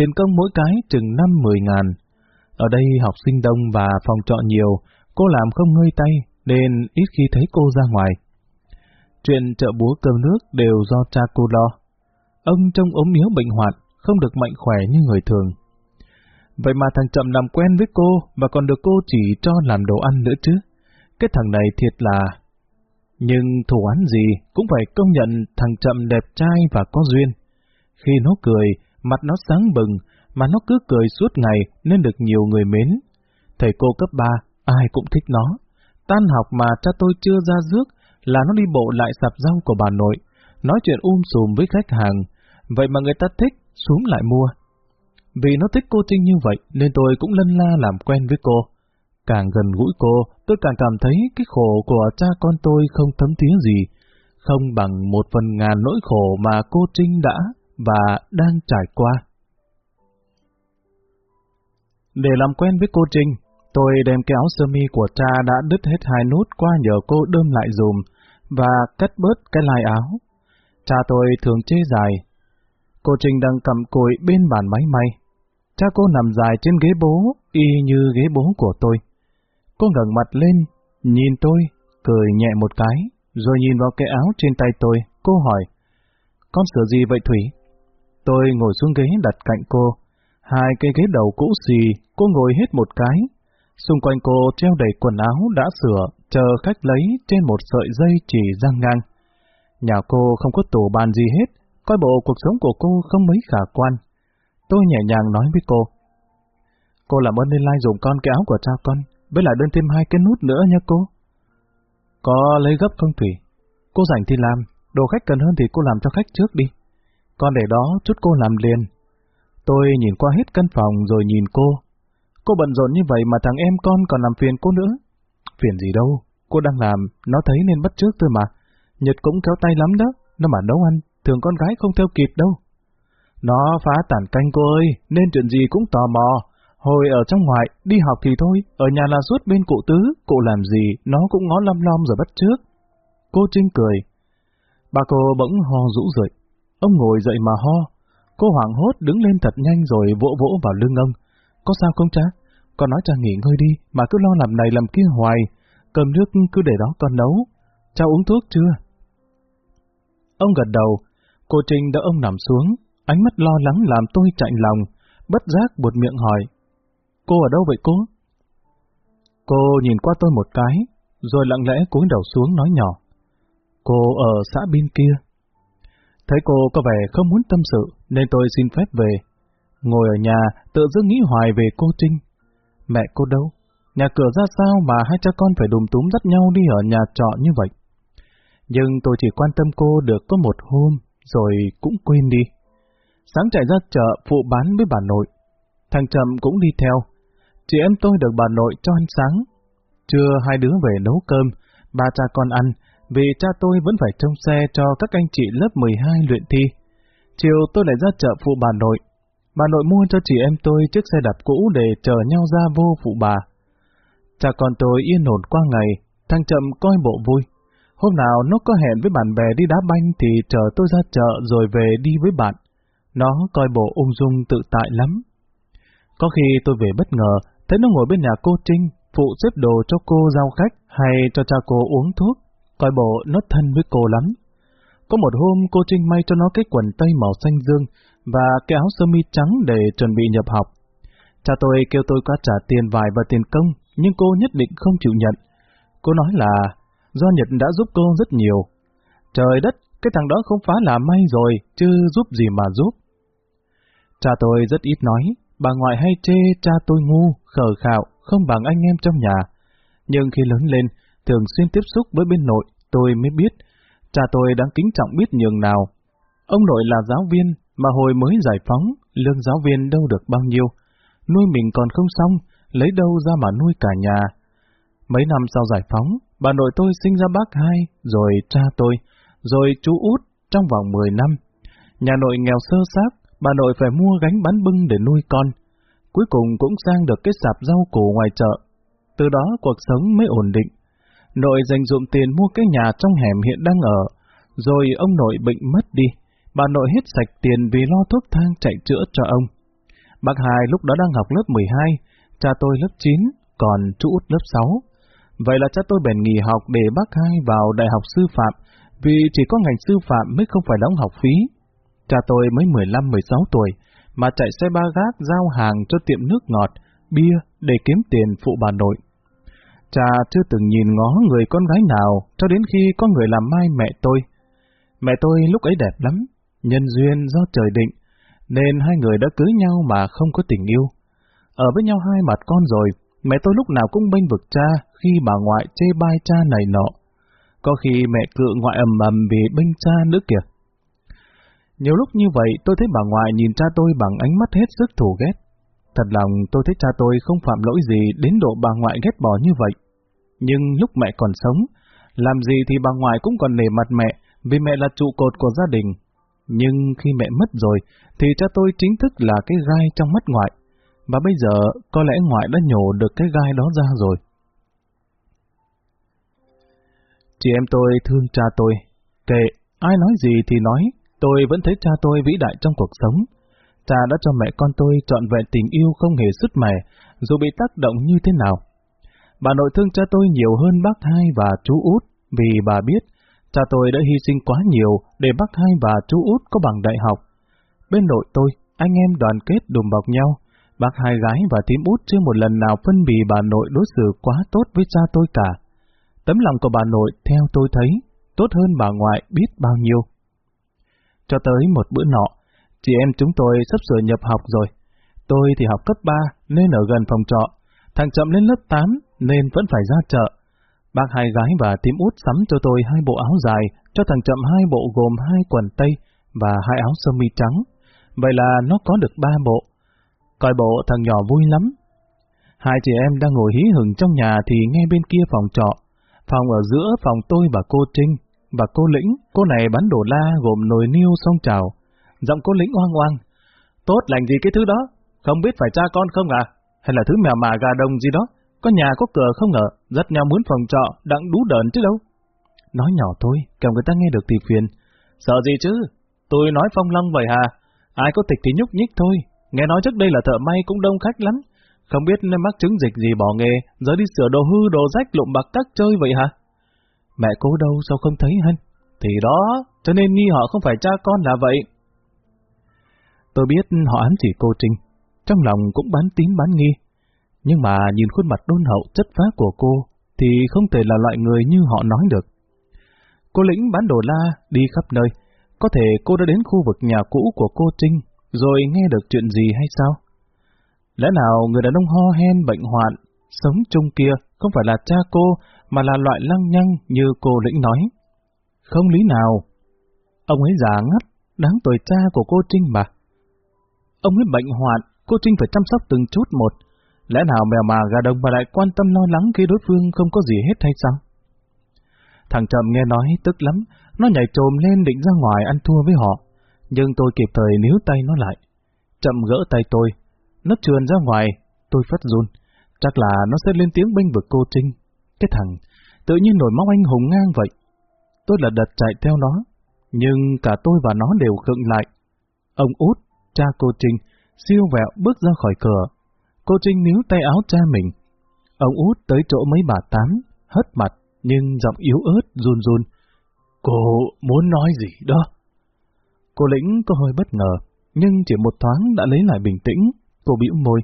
Tiền công mỗi cái chừng năm mười ngàn. Ở đây học sinh đông và phòng trọ nhiều, cô làm không ngơi tay nên ít khi thấy cô ra ngoài. Chuyện chợ búa cơm nước đều do cha cô lo. Ông trông ốm yếu bệnh hoạn, không được mạnh khỏe như người thường. Vậy mà thằng Chậm làm quen với cô và còn được cô chỉ cho làm đồ ăn nữa chứ. Cái thằng này thiệt là nhưng thủ án gì cũng phải công nhận thằng Chậm đẹp trai và có duyên. Khi nó cười, mặt nó sáng bừng, mà nó cứ cười suốt ngày nên được nhiều người mến. Thầy cô cấp 3, ai cũng thích nó. Tan học mà cha tôi chưa ra rước là nó đi bộ lại sạp rau của bà nội, nói chuyện um sùm với khách hàng. Vậy mà người ta thích, xuống lại mua. Vì nó thích cô Trinh như vậy nên tôi cũng lân la làm quen với cô. Càng gần gũi cô, tôi càng cảm thấy cái khổ của cha con tôi không thấm tiếng gì, không bằng một phần ngàn nỗi khổ mà cô Trinh đã và đang trải qua. Để làm quen với cô Trinh, tôi đem cái áo sơ mi của cha đã đứt hết hai nút qua nhờ cô đơm lại dùm và cắt bớt cái lai áo. Cha tôi thường chê dài. Cô Trinh đang cầm cùi bên bàn máy may. Cha cô nằm dài trên ghế bố, y như ghế bố của tôi. Cô ngẩng mặt lên, nhìn tôi, cười nhẹ một cái, rồi nhìn vào cái áo trên tay tôi, cô hỏi, con sửa gì vậy Thủy? Tôi ngồi xuống ghế đặt cạnh cô, hai cái ghế đầu cũ xì, cô ngồi hết một cái. Xung quanh cô treo đầy quần áo đã sửa, chờ khách lấy trên một sợi dây chỉ răng ngang. Nhà cô không có tủ bàn gì hết, coi bộ cuộc sống của cô không mấy khả quan. Tôi nhẹ nhàng nói với cô. Cô làm ơn nên lai dùng con cái áo của cha con, với lại đơn thêm hai cái nút nữa nha cô. Có lấy gấp không Thủy? Cô rảnh thì làm, đồ khách cần hơn thì cô làm cho khách trước đi. Con để đó chút cô làm liền. Tôi nhìn qua hết căn phòng rồi nhìn cô. Cô bận rộn như vậy mà thằng em con còn làm phiền cô nữa. Phiền gì đâu, cô đang làm, nó thấy nên bắt trước tôi mà. Nhật cũng kéo tay lắm đó, nó mà nấu ăn, thường con gái không theo kịp đâu. Nó phá tản canh cô ơi, nên chuyện gì cũng tò mò, Hồi ở trong ngoại, đi học thì thôi, ở nhà là suốt bên cụ tứ, cụ làm gì, nó cũng ngó lăm lom rồi bắt trước. Cô Trinh cười. Bà cô bỗng ho rũ rượi. Ông ngồi dậy mà ho. Cô hoảng hốt đứng lên thật nhanh rồi vỗ vỗ vào lưng ông. Có sao không cha? Con nói cha nghỉ ngơi đi, mà cứ lo làm này làm kia hoài. Cơm nước cứ để đó con nấu. Cha uống thuốc chưa? Ông gật đầu. Cô Trinh đỡ ông nằm xuống. Ánh mắt lo lắng làm tôi chạy lòng. Bất giác buột miệng hỏi. Cô ở đâu vậy cô? Cô nhìn qua tôi một cái, rồi lặng lẽ cúi đầu xuống nói nhỏ. Cô ở xã bên kia. Thấy cô có vẻ không muốn tâm sự, nên tôi xin phép về. Ngồi ở nhà, tự dưng nghĩ hoài về cô Trinh. Mẹ cô đâu? Nhà cửa ra sao mà hai cha con phải đùm túm dắt nhau đi ở nhà trọ như vậy? Nhưng tôi chỉ quan tâm cô được có một hôm, rồi cũng quên đi. Sáng chạy ra chợ phụ bán với bà nội. Thằng Trầm cũng đi theo. Chị em tôi được bà nội cho ăn sáng. Trưa hai đứa về nấu cơm, ba cha con ăn, vì cha tôi vẫn phải trông xe cho các anh chị lớp 12 luyện thi. Chiều tôi lại ra chợ phụ bà nội. Bà nội mua cho chị em tôi chiếc xe đạp cũ để chờ nhau ra vô phụ bà. Cha con tôi yên ổn qua ngày, thằng chậm coi bộ vui. Hôm nào nó có hẹn với bạn bè đi đá banh thì chờ tôi ra chợ rồi về đi với bạn. Nó coi bộ ung dung tự tại lắm. Có khi tôi về bất ngờ, thấy nó ngồi bên nhà cô Trinh, phụ xếp đồ cho cô giao khách hay cho cha cô uống thuốc coi bộ nó thân với cô lắm. Có một hôm cô Trinh may cho nó cái quần tây màu xanh dương và cái áo sơ mi trắng để chuẩn bị nhập học. Cha tôi kêu tôi có trả tiền vải và tiền công, nhưng cô nhất định không chịu nhận. Cô nói là do Nhật đã giúp cô rất nhiều. Trời đất, cái thằng đó không phá là may rồi, chứ giúp gì mà giúp. Cha tôi rất ít nói, bà ngoại hay chê cha tôi ngu, khờ khạo, không bằng anh em trong nhà. Nhưng khi lớn lên, thường xuyên tiếp xúc với bên nội, tôi mới biết, cha tôi đáng kính trọng biết nhường nào. Ông nội là giáo viên, mà hồi mới giải phóng, lương giáo viên đâu được bao nhiêu. Nuôi mình còn không xong, lấy đâu ra mà nuôi cả nhà. Mấy năm sau giải phóng, bà nội tôi sinh ra bác hai, rồi cha tôi, rồi chú út trong vòng 10 năm. Nhà nội nghèo sơ xác, bà nội phải mua gánh bán bưng để nuôi con. Cuối cùng cũng sang được cái sạp rau củ ngoài chợ. Từ đó cuộc sống mới ổn định. Nội dành dụm tiền mua cái nhà trong hẻm hiện đang ở, rồi ông nội bệnh mất đi. Bà nội hết sạch tiền vì lo thuốc thang chạy chữa cho ông. Bác hai lúc đó đang học lớp 12, cha tôi lớp 9, còn chú út lớp 6. Vậy là cha tôi bèn nghỉ học để bác hai vào đại học sư phạm, vì chỉ có ngành sư phạm mới không phải đóng học phí. Cha tôi mới 15-16 tuổi, mà chạy xe ba gác giao hàng cho tiệm nước ngọt, bia để kiếm tiền phụ bà nội. Cha chưa từng nhìn ngó người con gái nào cho đến khi có người làm mai mẹ tôi. Mẹ tôi lúc ấy đẹp lắm, nhân duyên do trời định, nên hai người đã cưới nhau mà không có tình yêu. Ở với nhau hai mặt con rồi, mẹ tôi lúc nào cũng bênh vực cha khi bà ngoại chê bai cha này nọ. Có khi mẹ cự ngoại ầm ầm vì bênh cha nữa kìa. Nhiều lúc như vậy tôi thấy bà ngoại nhìn cha tôi bằng ánh mắt hết sức thù ghét. Thật lòng tôi thấy cha tôi không phạm lỗi gì đến độ bà ngoại ghét bỏ như vậy. Nhưng lúc mẹ còn sống, làm gì thì bà ngoại cũng còn nề mặt mẹ, vì mẹ là trụ cột của gia đình. Nhưng khi mẹ mất rồi, thì cha tôi chính thức là cái gai trong mắt ngoại. Và bây giờ, có lẽ ngoại đã nhổ được cái gai đó ra rồi. Chị em tôi thương cha tôi. Kệ, ai nói gì thì nói, tôi vẫn thấy cha tôi vĩ đại trong cuộc sống cha đã cho mẹ con tôi trọn vẹn tình yêu không hề sứt mẻ, dù bị tác động như thế nào. Bà nội thương cha tôi nhiều hơn bác hai và chú út, vì bà biết cha tôi đã hy sinh quá nhiều để bác hai và chú út có bằng đại học. Bên nội tôi, anh em đoàn kết đùm bọc nhau, bác hai gái và tím út chưa một lần nào phân bì bà nội đối xử quá tốt với cha tôi cả. Tấm lòng của bà nội, theo tôi thấy, tốt hơn bà ngoại biết bao nhiêu. Cho tới một bữa nọ, Chị em chúng tôi sắp sửa nhập học rồi. Tôi thì học cấp 3 nên ở gần phòng trọ. Thằng Chậm lên lớp 8 nên vẫn phải ra chợ. Bác hai gái và tím út sắm cho tôi hai bộ áo dài, cho thằng Chậm hai bộ gồm hai quần tây và hai áo sơ mi trắng. Vậy là nó có được ba bộ. Coi bộ thằng nhỏ vui lắm. Hai chị em đang ngồi hí hửng trong nhà thì nghe bên kia phòng trọ. Phòng ở giữa phòng tôi và cô Trinh, và cô Lĩnh, cô này bán đồ la gồm nồi niêu song trào, Giọng cô lính oang oang. Tốt lành gì cái thứ đó? Không biết phải cha con không à? Hay là thứ mèo mà gà đồng gì đó? Có nhà có cửa không ở, rất nhau muốn phòng trọ, đặng đú đờn chứ đâu. Nói nhỏ thôi, kẻo người ta nghe được thì phiền. Sợ gì chứ? Tôi nói phong long vậy hà? Ai có tịch thì nhúc nhích thôi. Nghe nói trước đây là thợ may cũng đông khách lắm. Không biết nên mắc chứng dịch gì bỏ nghề, giờ đi sửa đồ hư, đồ rách lụm bạc các chơi vậy hả? Mẹ cố đâu sao không thấy hân? Thì đó, cho nên nghi họ không phải cha con là vậy. Tôi biết họ ám chỉ cô Trinh, trong lòng cũng bán tín bán nghi. Nhưng mà nhìn khuôn mặt đôn hậu chất phác của cô, thì không thể là loại người như họ nói được. Cô lĩnh bán đồ la, đi khắp nơi. Có thể cô đã đến khu vực nhà cũ của cô Trinh, rồi nghe được chuyện gì hay sao? Lẽ nào người đàn ông ho hen bệnh hoạn, sống chung kia không phải là cha cô, mà là loại lăng nhăng như cô lĩnh nói? Không lý nào. Ông ấy già ngắt, đáng tuổi cha của cô Trinh mà. Ông ấy bệnh hoạn, cô Trinh phải chăm sóc từng chút một. Lẽ nào mèo mà gà đồng mà lại quan tâm lo lắng khi đối phương không có gì hết hay sao? Thằng Trầm nghe nói tức lắm, nó nhảy trồm lên định ra ngoài ăn thua với họ. Nhưng tôi kịp thời níu tay nó lại. Chậm gỡ tay tôi. Nó trườn ra ngoài, tôi phát run. Chắc là nó sẽ lên tiếng bênh vực cô Trinh. Cái thằng, tự nhiên nổi máu anh hùng ngang vậy. Tôi là đật chạy theo nó, nhưng cả tôi và nó đều khựng lại. Ông út, cha cô Trinh, siêu vẹo bước ra khỏi cửa. Cô Trinh níu tay áo cha mình. Ông út tới chỗ mấy bà tám, hất mặt, nhưng giọng yếu ớt, run run. Cô muốn nói gì đó? Cô lĩnh có hơi bất ngờ, nhưng chỉ một thoáng đã lấy lại bình tĩnh. Cô bĩu môi.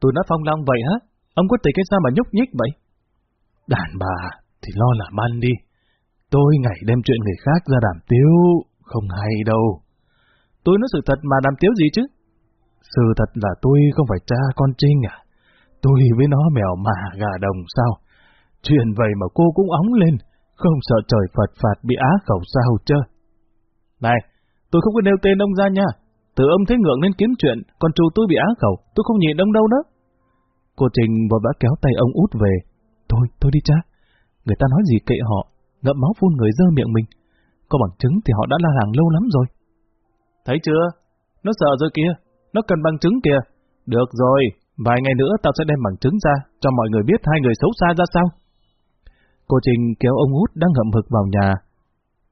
Tôi đã phong long vậy hả? Ông có tịch cái sao mà nhúc nhích vậy? Đàn bà thì lo làm ăn đi. Tôi ngày đem chuyện người khác ra đàm tiếu, không hay đâu. Tôi nói sự thật mà làm tiếu gì chứ? Sự thật là tôi không phải cha con Trinh à? Tôi với nó mèo mà gà đồng sao? Chuyện vậy mà cô cũng óng lên, không sợ trời Phật phạt bị á khẩu sao chứ? Này, tôi không có nêu tên ông ra nha. Từ ông thấy ngượng nên kiếm chuyện, còn trù tôi bị á khẩu, tôi không nhịn ông đâu đó. Cô Trình vội vã kéo tay ông út về. Thôi, thôi đi cha. Người ta nói gì kệ họ, ngậm máu phun người dơ miệng mình. Có bằng chứng thì họ đã la làng lâu lắm rồi. Thấy chưa? Nó sợ rồi kia. Nó cần bằng chứng kìa. Được rồi, vài ngày nữa tao sẽ đem bằng chứng ra, cho mọi người biết hai người xấu xa ra sao. Cô Trình kéo ông út đang ngậm hực vào nhà.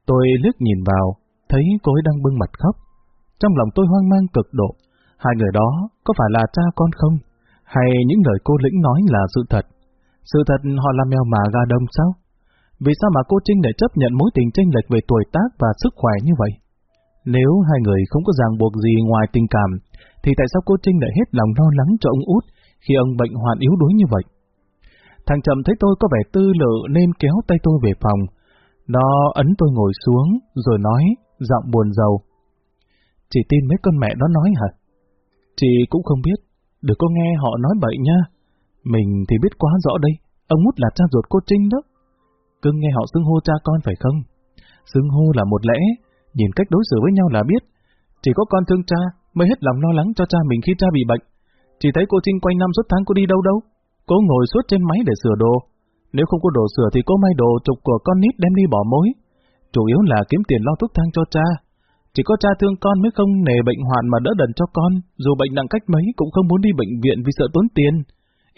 Tôi liếc nhìn vào, thấy cô ấy đang bưng mặt khóc. Trong lòng tôi hoang mang cực độ. Hai người đó có phải là cha con không? Hay những lời cô lĩnh nói là sự thật? Sự thật họ là mèo mà gà đông sao? Vì sao mà cô Trinh lại chấp nhận mối tình tranh lệch về tuổi tác và sức khỏe như vậy? Nếu hai người không có ràng buộc gì ngoài tình cảm, thì tại sao cô Trinh lại hết lòng lo lắng cho ông út khi ông bệnh hoạn yếu đuối như vậy? Thằng Trầm thấy tôi có vẻ tư lự nên kéo tay tôi về phòng. Nó ấn tôi ngồi xuống, rồi nói, giọng buồn rầu. Chị tin mấy con mẹ nó nói hả? Chị cũng không biết, đừng có nghe họ nói bậy nha. Mình thì biết quá rõ đây, ông út là cha ruột cô Trinh đó. Cứ nghe họ xưng hô cha con phải không? Xưng hô là một lẽ, nhìn cách đối xử với nhau là biết. Chỉ có con thương cha mới hết lòng lo lắng cho cha mình khi cha bị bệnh. Chỉ thấy cô Trinh quanh năm suốt tháng cô đi đâu đâu. Cô ngồi suốt trên máy để sửa đồ. Nếu không có đồ sửa thì cô may đồ trục của con nít đem đi bỏ mối. Chủ yếu là kiếm tiền lo thuốc thang cho cha. Chỉ có cha thương con mới không nề bệnh hoạn mà đỡ đần cho con, dù bệnh nặng cách mấy cũng không muốn đi bệnh viện vì sợ tốn tiền.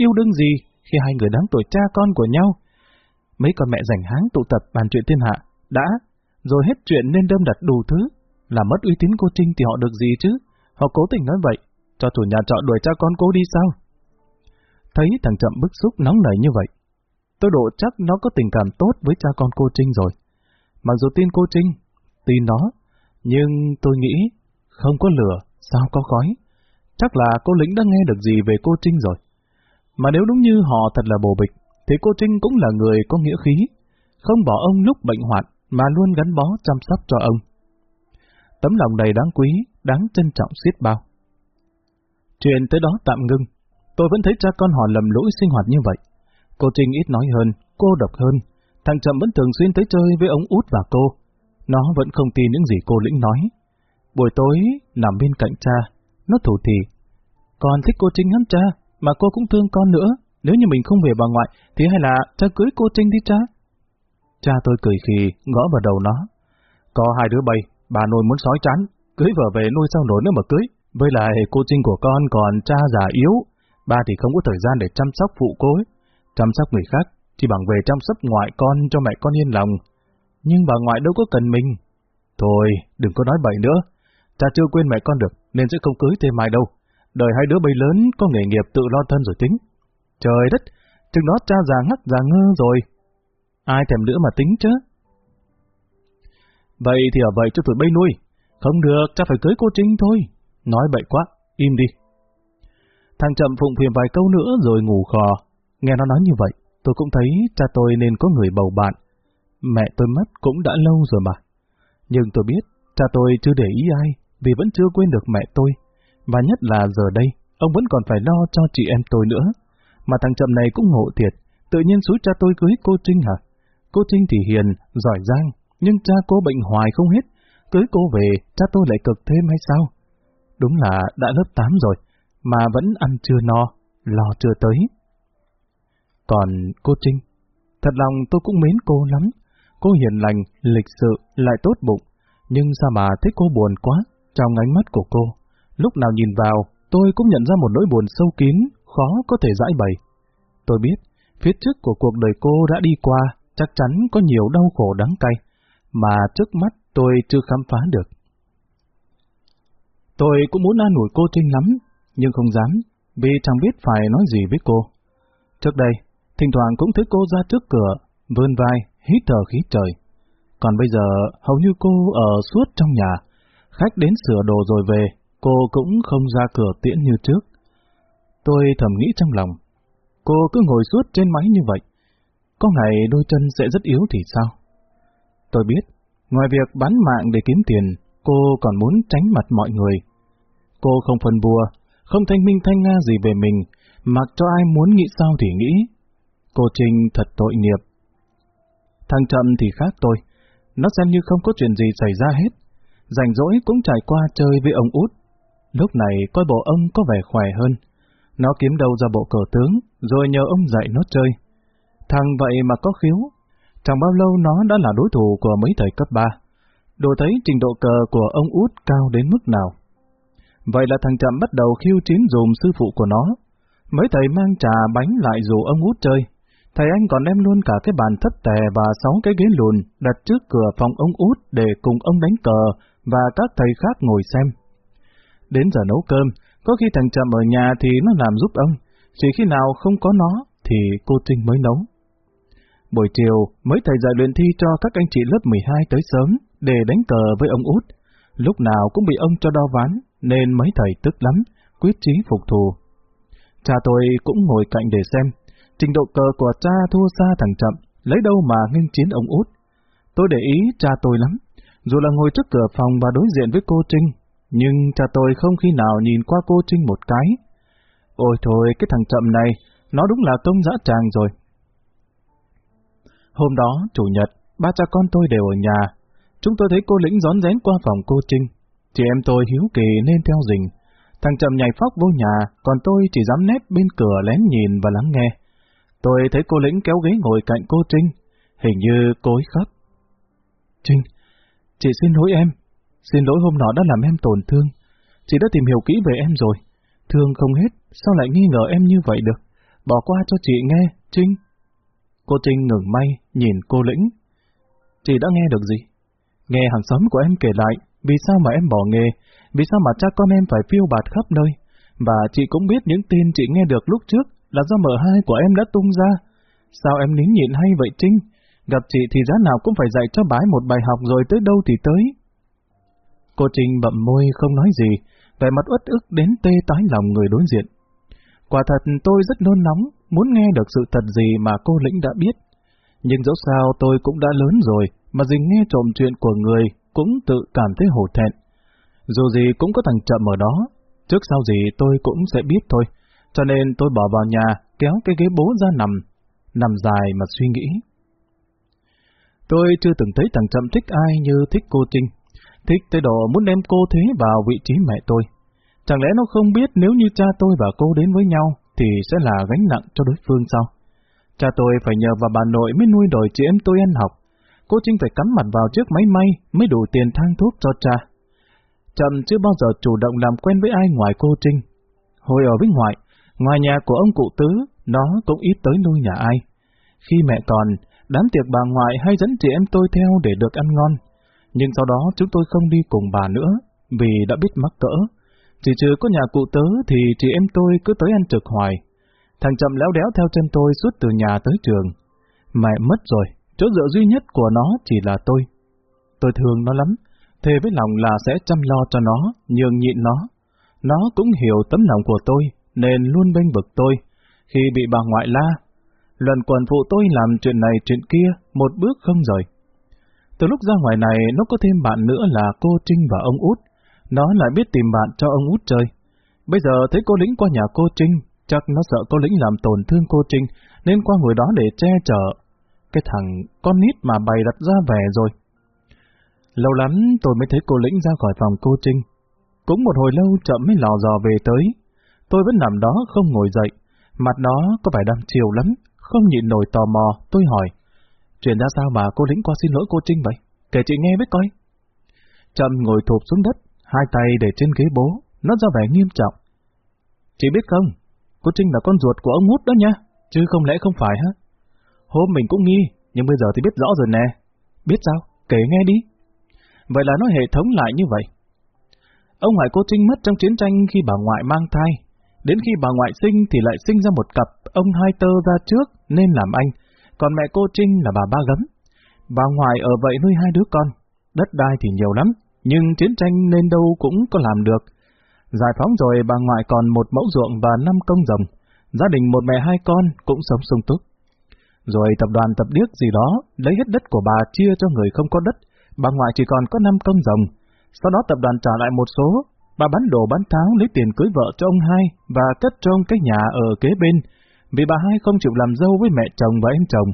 Yêu đương gì khi hai người đáng tuổi cha con của nhau. Mấy con mẹ rảnh háng tụ tập bàn chuyện thiên hạ, đã, rồi hết chuyện nên đâm đặt đủ thứ. Làm mất uy tín cô Trinh thì họ được gì chứ? Họ cố tình nói vậy, cho chủ nhà trọ đuổi cha con cô đi sao? Thấy thằng Chậm bức xúc nóng nảy như vậy, tôi độ chắc nó có tình cảm tốt với cha con cô Trinh rồi. Mặc dù tin cô Trinh, tin nó, nhưng tôi nghĩ không có lửa, sao có khói. Chắc là cô Lĩnh đã nghe được gì về cô Trinh rồi. Mà nếu đúng như họ thật là bồ bịch, thì cô Trinh cũng là người có nghĩa khí, không bỏ ông lúc bệnh hoạn mà luôn gắn bó chăm sóc cho ông. Tấm lòng đầy đáng quý, đáng trân trọng xiết bao. Chuyện tới đó tạm ngưng, tôi vẫn thấy cha con họ lầm lỗi sinh hoạt như vậy. Cô Trinh ít nói hơn, cô độc hơn, thằng Trầm vẫn thường xuyên tới chơi với ông út và cô. Nó vẫn không tin những gì cô lĩnh nói. Buổi tối, nằm bên cạnh cha, nó thủ thì. Con thích cô Trinh lắm cha, mà cô cũng thương con nữa. Nếu như mình không về bà ngoại, thì hay là cha cưới cô Trinh đi cha? Cha tôi cười khì, gõ vào đầu nó. Có hai đứa bay, bà nội muốn sói chán, cưới vợ về nuôi sao nổi nữa mà cưới. Với lại cô Trinh của con còn cha già yếu, ba thì không có thời gian để chăm sóc phụ cô ấy. Chăm sóc người khác, chỉ bằng về chăm sóc ngoại con cho mẹ con yên lòng. Nhưng bà ngoại đâu có cần mình. Thôi, đừng có nói bậy nữa. Cha chưa quên mẹ con được, nên sẽ không cưới thêm ai đâu. Đời hai đứa bây lớn có nghề nghiệp tự lo thân rồi tính. Trời đất, chừng đó cha già ngắt già ngơ rồi. Ai thèm nữa mà tính chứ? Vậy thì ở vậy cho tụi bay nuôi. Không được, cha phải cưới cô Trinh thôi. Nói bậy quá, im đi. Thằng chậm phụng phiền vài câu nữa rồi ngủ khò. Nghe nó nói như vậy, tôi cũng thấy cha tôi nên có người bầu bạn. Mẹ tôi mất cũng đã lâu rồi mà. Nhưng tôi biết, cha tôi chưa để ý ai, vì vẫn chưa quên được mẹ tôi. Và nhất là giờ đây, ông vẫn còn phải lo cho chị em tôi nữa. Mà thằng chậm này cũng ngộ thiệt, tự nhiên xúi cha tôi cưới cô Trinh hả? Cô Trinh thì hiền, giỏi giang, nhưng cha cô bệnh hoài không hết. Cưới cô về, cha tôi lại cực thêm hay sao? Đúng là đã lớp 8 rồi, mà vẫn ăn chưa no, lo chưa tới. Còn cô Trinh, thật lòng tôi cũng mến cô lắm. Cô hiền lành, lịch sự, lại tốt bụng. Nhưng sao mà thấy cô buồn quá trong ánh mắt của cô. Lúc nào nhìn vào, tôi cũng nhận ra một nỗi buồn sâu kín, khó có thể giải bày. Tôi biết, phía trước của cuộc đời cô đã đi qua, chắc chắn có nhiều đau khổ đắng cay, mà trước mắt tôi chưa khám phá được. Tôi cũng muốn an ủi cô Trinh lắm, nhưng không dám, vì chẳng biết phải nói gì với cô. Trước đây, thỉnh thoảng cũng thấy cô ra trước cửa, vươn vai, hít thở khí trời. Còn bây giờ, hầu như cô ở suốt trong nhà, khách đến sửa đồ rồi về, cô cũng không ra cửa tiễn như trước. Tôi thầm nghĩ trong lòng, cô cứ ngồi suốt trên máy như vậy, có ngày đôi chân sẽ rất yếu thì sao? Tôi biết, ngoài việc bán mạng để kiếm tiền, cô còn muốn tránh mặt mọi người. Cô không phân bùa, không thanh minh thanh nga gì về mình, mặc cho ai muốn nghĩ sao thì nghĩ. Cô Trinh thật tội nghiệp. Thằng Trậm thì khác tôi, nó xem như không có chuyện gì xảy ra hết. Rảnh rỗi cũng trải qua chơi với ông út. Lúc này coi bộ ông có vẻ khỏe hơn. Nó kiếm đâu ra bộ cờ tướng, rồi nhờ ông dạy nó chơi. Thằng vậy mà có khiếu. Chẳng bao lâu nó đã là đối thủ của mấy thầy cấp 3. Đồ thấy trình độ cờ của ông út cao đến mức nào. Vậy là thằng chậm bắt đầu khiêu chiến dùm sư phụ của nó. Mấy thầy mang trà bánh lại dù ông út chơi. Thầy anh còn đem luôn cả cái bàn thất tè và sáu cái ghế lùn đặt trước cửa phòng ông út để cùng ông đánh cờ và các thầy khác ngồi xem. Đến giờ nấu cơm, có khi thằng chậm ở nhà thì nó làm giúp ông, chỉ khi nào không có nó thì cô Trinh mới nấu. Buổi chiều, mấy thầy dạy luyện thi cho các anh chị lớp 12 tới sớm để đánh cờ với ông út. Lúc nào cũng bị ông cho đo ván, nên mấy thầy tức lắm, quyết chí phục thù. Cha tôi cũng ngồi cạnh để xem, trình độ cờ của cha thua xa thằng chậm, lấy đâu mà nghênh chiến ông út. Tôi để ý cha tôi lắm, dù là ngồi trước cửa phòng và đối diện với cô Trinh, nhưng cha tôi không khi nào nhìn qua cô Trinh một cái. Ôi thôi, cái thằng chậm này, nó đúng là công dã tràng rồi. Hôm đó, chủ nhật, ba cha con tôi đều ở nhà. Chúng tôi thấy cô lĩnh gión rén qua phòng cô Trinh. Chị em tôi hiếu kỳ nên theo dình. Thằng chậm nhảy phóc vô nhà, còn tôi chỉ dám nép bên cửa lén nhìn và lắng nghe. Tôi thấy cô lĩnh kéo ghế ngồi cạnh cô Trinh. Hình như cô ấy khóc. Trinh, chị xin lỗi em. Xin lỗi hôm nọ đã làm em tổn thương. Chị đã tìm hiểu kỹ về em rồi. Thương không hết, sao lại nghi ngờ em như vậy được? Bỏ qua cho chị nghe, Trinh. Cô Trinh ngừng may, nhìn cô Lĩnh. Chị đã nghe được gì? Nghe hàng xóm của em kể lại, vì sao mà em bỏ nghề, vì sao mà cha con em phải phiêu bạt khắp nơi. Và chị cũng biết những tin chị nghe được lúc trước là do mở hai của em đã tung ra. Sao em nín nhịn hay vậy Trinh? Gặp chị thì giá nào cũng phải dạy cho bái một bài học rồi tới đâu thì tới. Cô Trinh bậm môi không nói gì, vẻ mặt uất ức đến tê tái lòng người đối diện. Quả thật tôi rất nôn nóng, muốn nghe được sự thật gì mà cô Lĩnh đã biết. Nhưng dẫu sao tôi cũng đã lớn rồi, mà dình nghe trộm chuyện của người cũng tự cảm thấy hổ thẹn. Dù gì cũng có thằng chậm ở đó, trước sau gì tôi cũng sẽ biết thôi. Cho nên tôi bỏ vào nhà, kéo cái ghế bố ra nằm, nằm dài mà suy nghĩ. Tôi chưa từng thấy thằng chậm thích ai như thích cô Trinh. Thích tới độ muốn đem cô thế vào vị trí mẹ tôi. Chẳng lẽ nó không biết nếu như cha tôi và cô đến với nhau thì sẽ là gánh nặng cho đối phương sao? Cha tôi phải nhờ vào bà nội mới nuôi đổi chị em tôi ăn học. Cô Trinh phải cắm mặt vào trước máy may mới đủ tiền thang thuốc cho cha. Trầm chưa bao giờ chủ động làm quen với ai ngoài cô Trinh. Hồi ở với ngoại, ngoài nhà của ông cụ tứ, nó cũng ít tới nuôi nhà ai. Khi mẹ còn, đám tiệc bà ngoại hay dẫn chị em tôi theo để được ăn ngon. Nhưng sau đó chúng tôi không đi cùng bà nữa, vì đã biết mắc cỡ. Chỉ trừ có nhà cụ tớ thì chị em tôi cứ tới ăn trực hoài. Thằng chậm léo đéo theo chân tôi suốt từ nhà tới trường. Mẹ mất rồi, chỗ dựa duy nhất của nó chỉ là tôi. Tôi thương nó lắm, thề với lòng là sẽ chăm lo cho nó, nhường nhịn nó. Nó cũng hiểu tấm lòng của tôi, nên luôn bênh vực tôi. Khi bị bà ngoại la, lần quần phụ tôi làm chuyện này chuyện kia, một bước không rời. Từ lúc ra ngoài này, nó có thêm bạn nữa là cô Trinh và ông Út. Nó lại biết tìm bạn cho ông Út chơi. Bây giờ thấy cô lĩnh qua nhà cô Trinh, chắc nó sợ cô lĩnh làm tổn thương cô Trinh, nên qua người đó để che chở. Cái thằng con nít mà bày đặt ra vẻ rồi. Lâu lắm tôi mới thấy cô lĩnh ra khỏi phòng cô Trinh. Cũng một hồi lâu chậm mới lò dò về tới. Tôi vẫn nằm đó không ngồi dậy. Mặt nó có vẻ đang chiều lắm, không nhịn nổi tò mò, tôi hỏi. Chuyện ra sao mà cô lĩnh qua xin lỗi cô Trinh vậy? Kể chị nghe với coi. Trầm ngồi thụp xuống đất, hai tay để trên ghế bố, nó ra vẻ nghiêm trọng. Chị biết không, cô Trinh là con ruột của ông út đó nha, chứ không lẽ không phải hả? Hôm mình cũng nghi, nhưng bây giờ thì biết rõ rồi nè. Biết sao? Kể nghe đi. Vậy là nó hệ thống lại như vậy. Ông ngoại cô Trinh mất trong chiến tranh khi bà ngoại mang thai. Đến khi bà ngoại sinh thì lại sinh ra một cặp, ông hai tơ ra trước nên làm anh, còn mẹ cô Trinh là bà ba gấm. Bà ngoại ở vậy nuôi hai đứa con, đất đai thì nhiều lắm, nhưng chiến tranh nên đâu cũng có làm được. Giải phóng rồi bà ngoại còn một mẫu ruộng và năm công rồng, gia đình một mẹ hai con cũng sống sung túc. Rồi tập đoàn tập điếc gì đó lấy hết đất của bà chia cho người không có đất, bà ngoại chỉ còn có năm công rồng. Sau đó tập đoàn trả lại một số, bà bán đồ bán tháo lấy tiền cưới vợ cho ông hai và cất trong cái nhà ở kế bên, vì bà hai không chịu làm dâu với mẹ chồng và em chồng.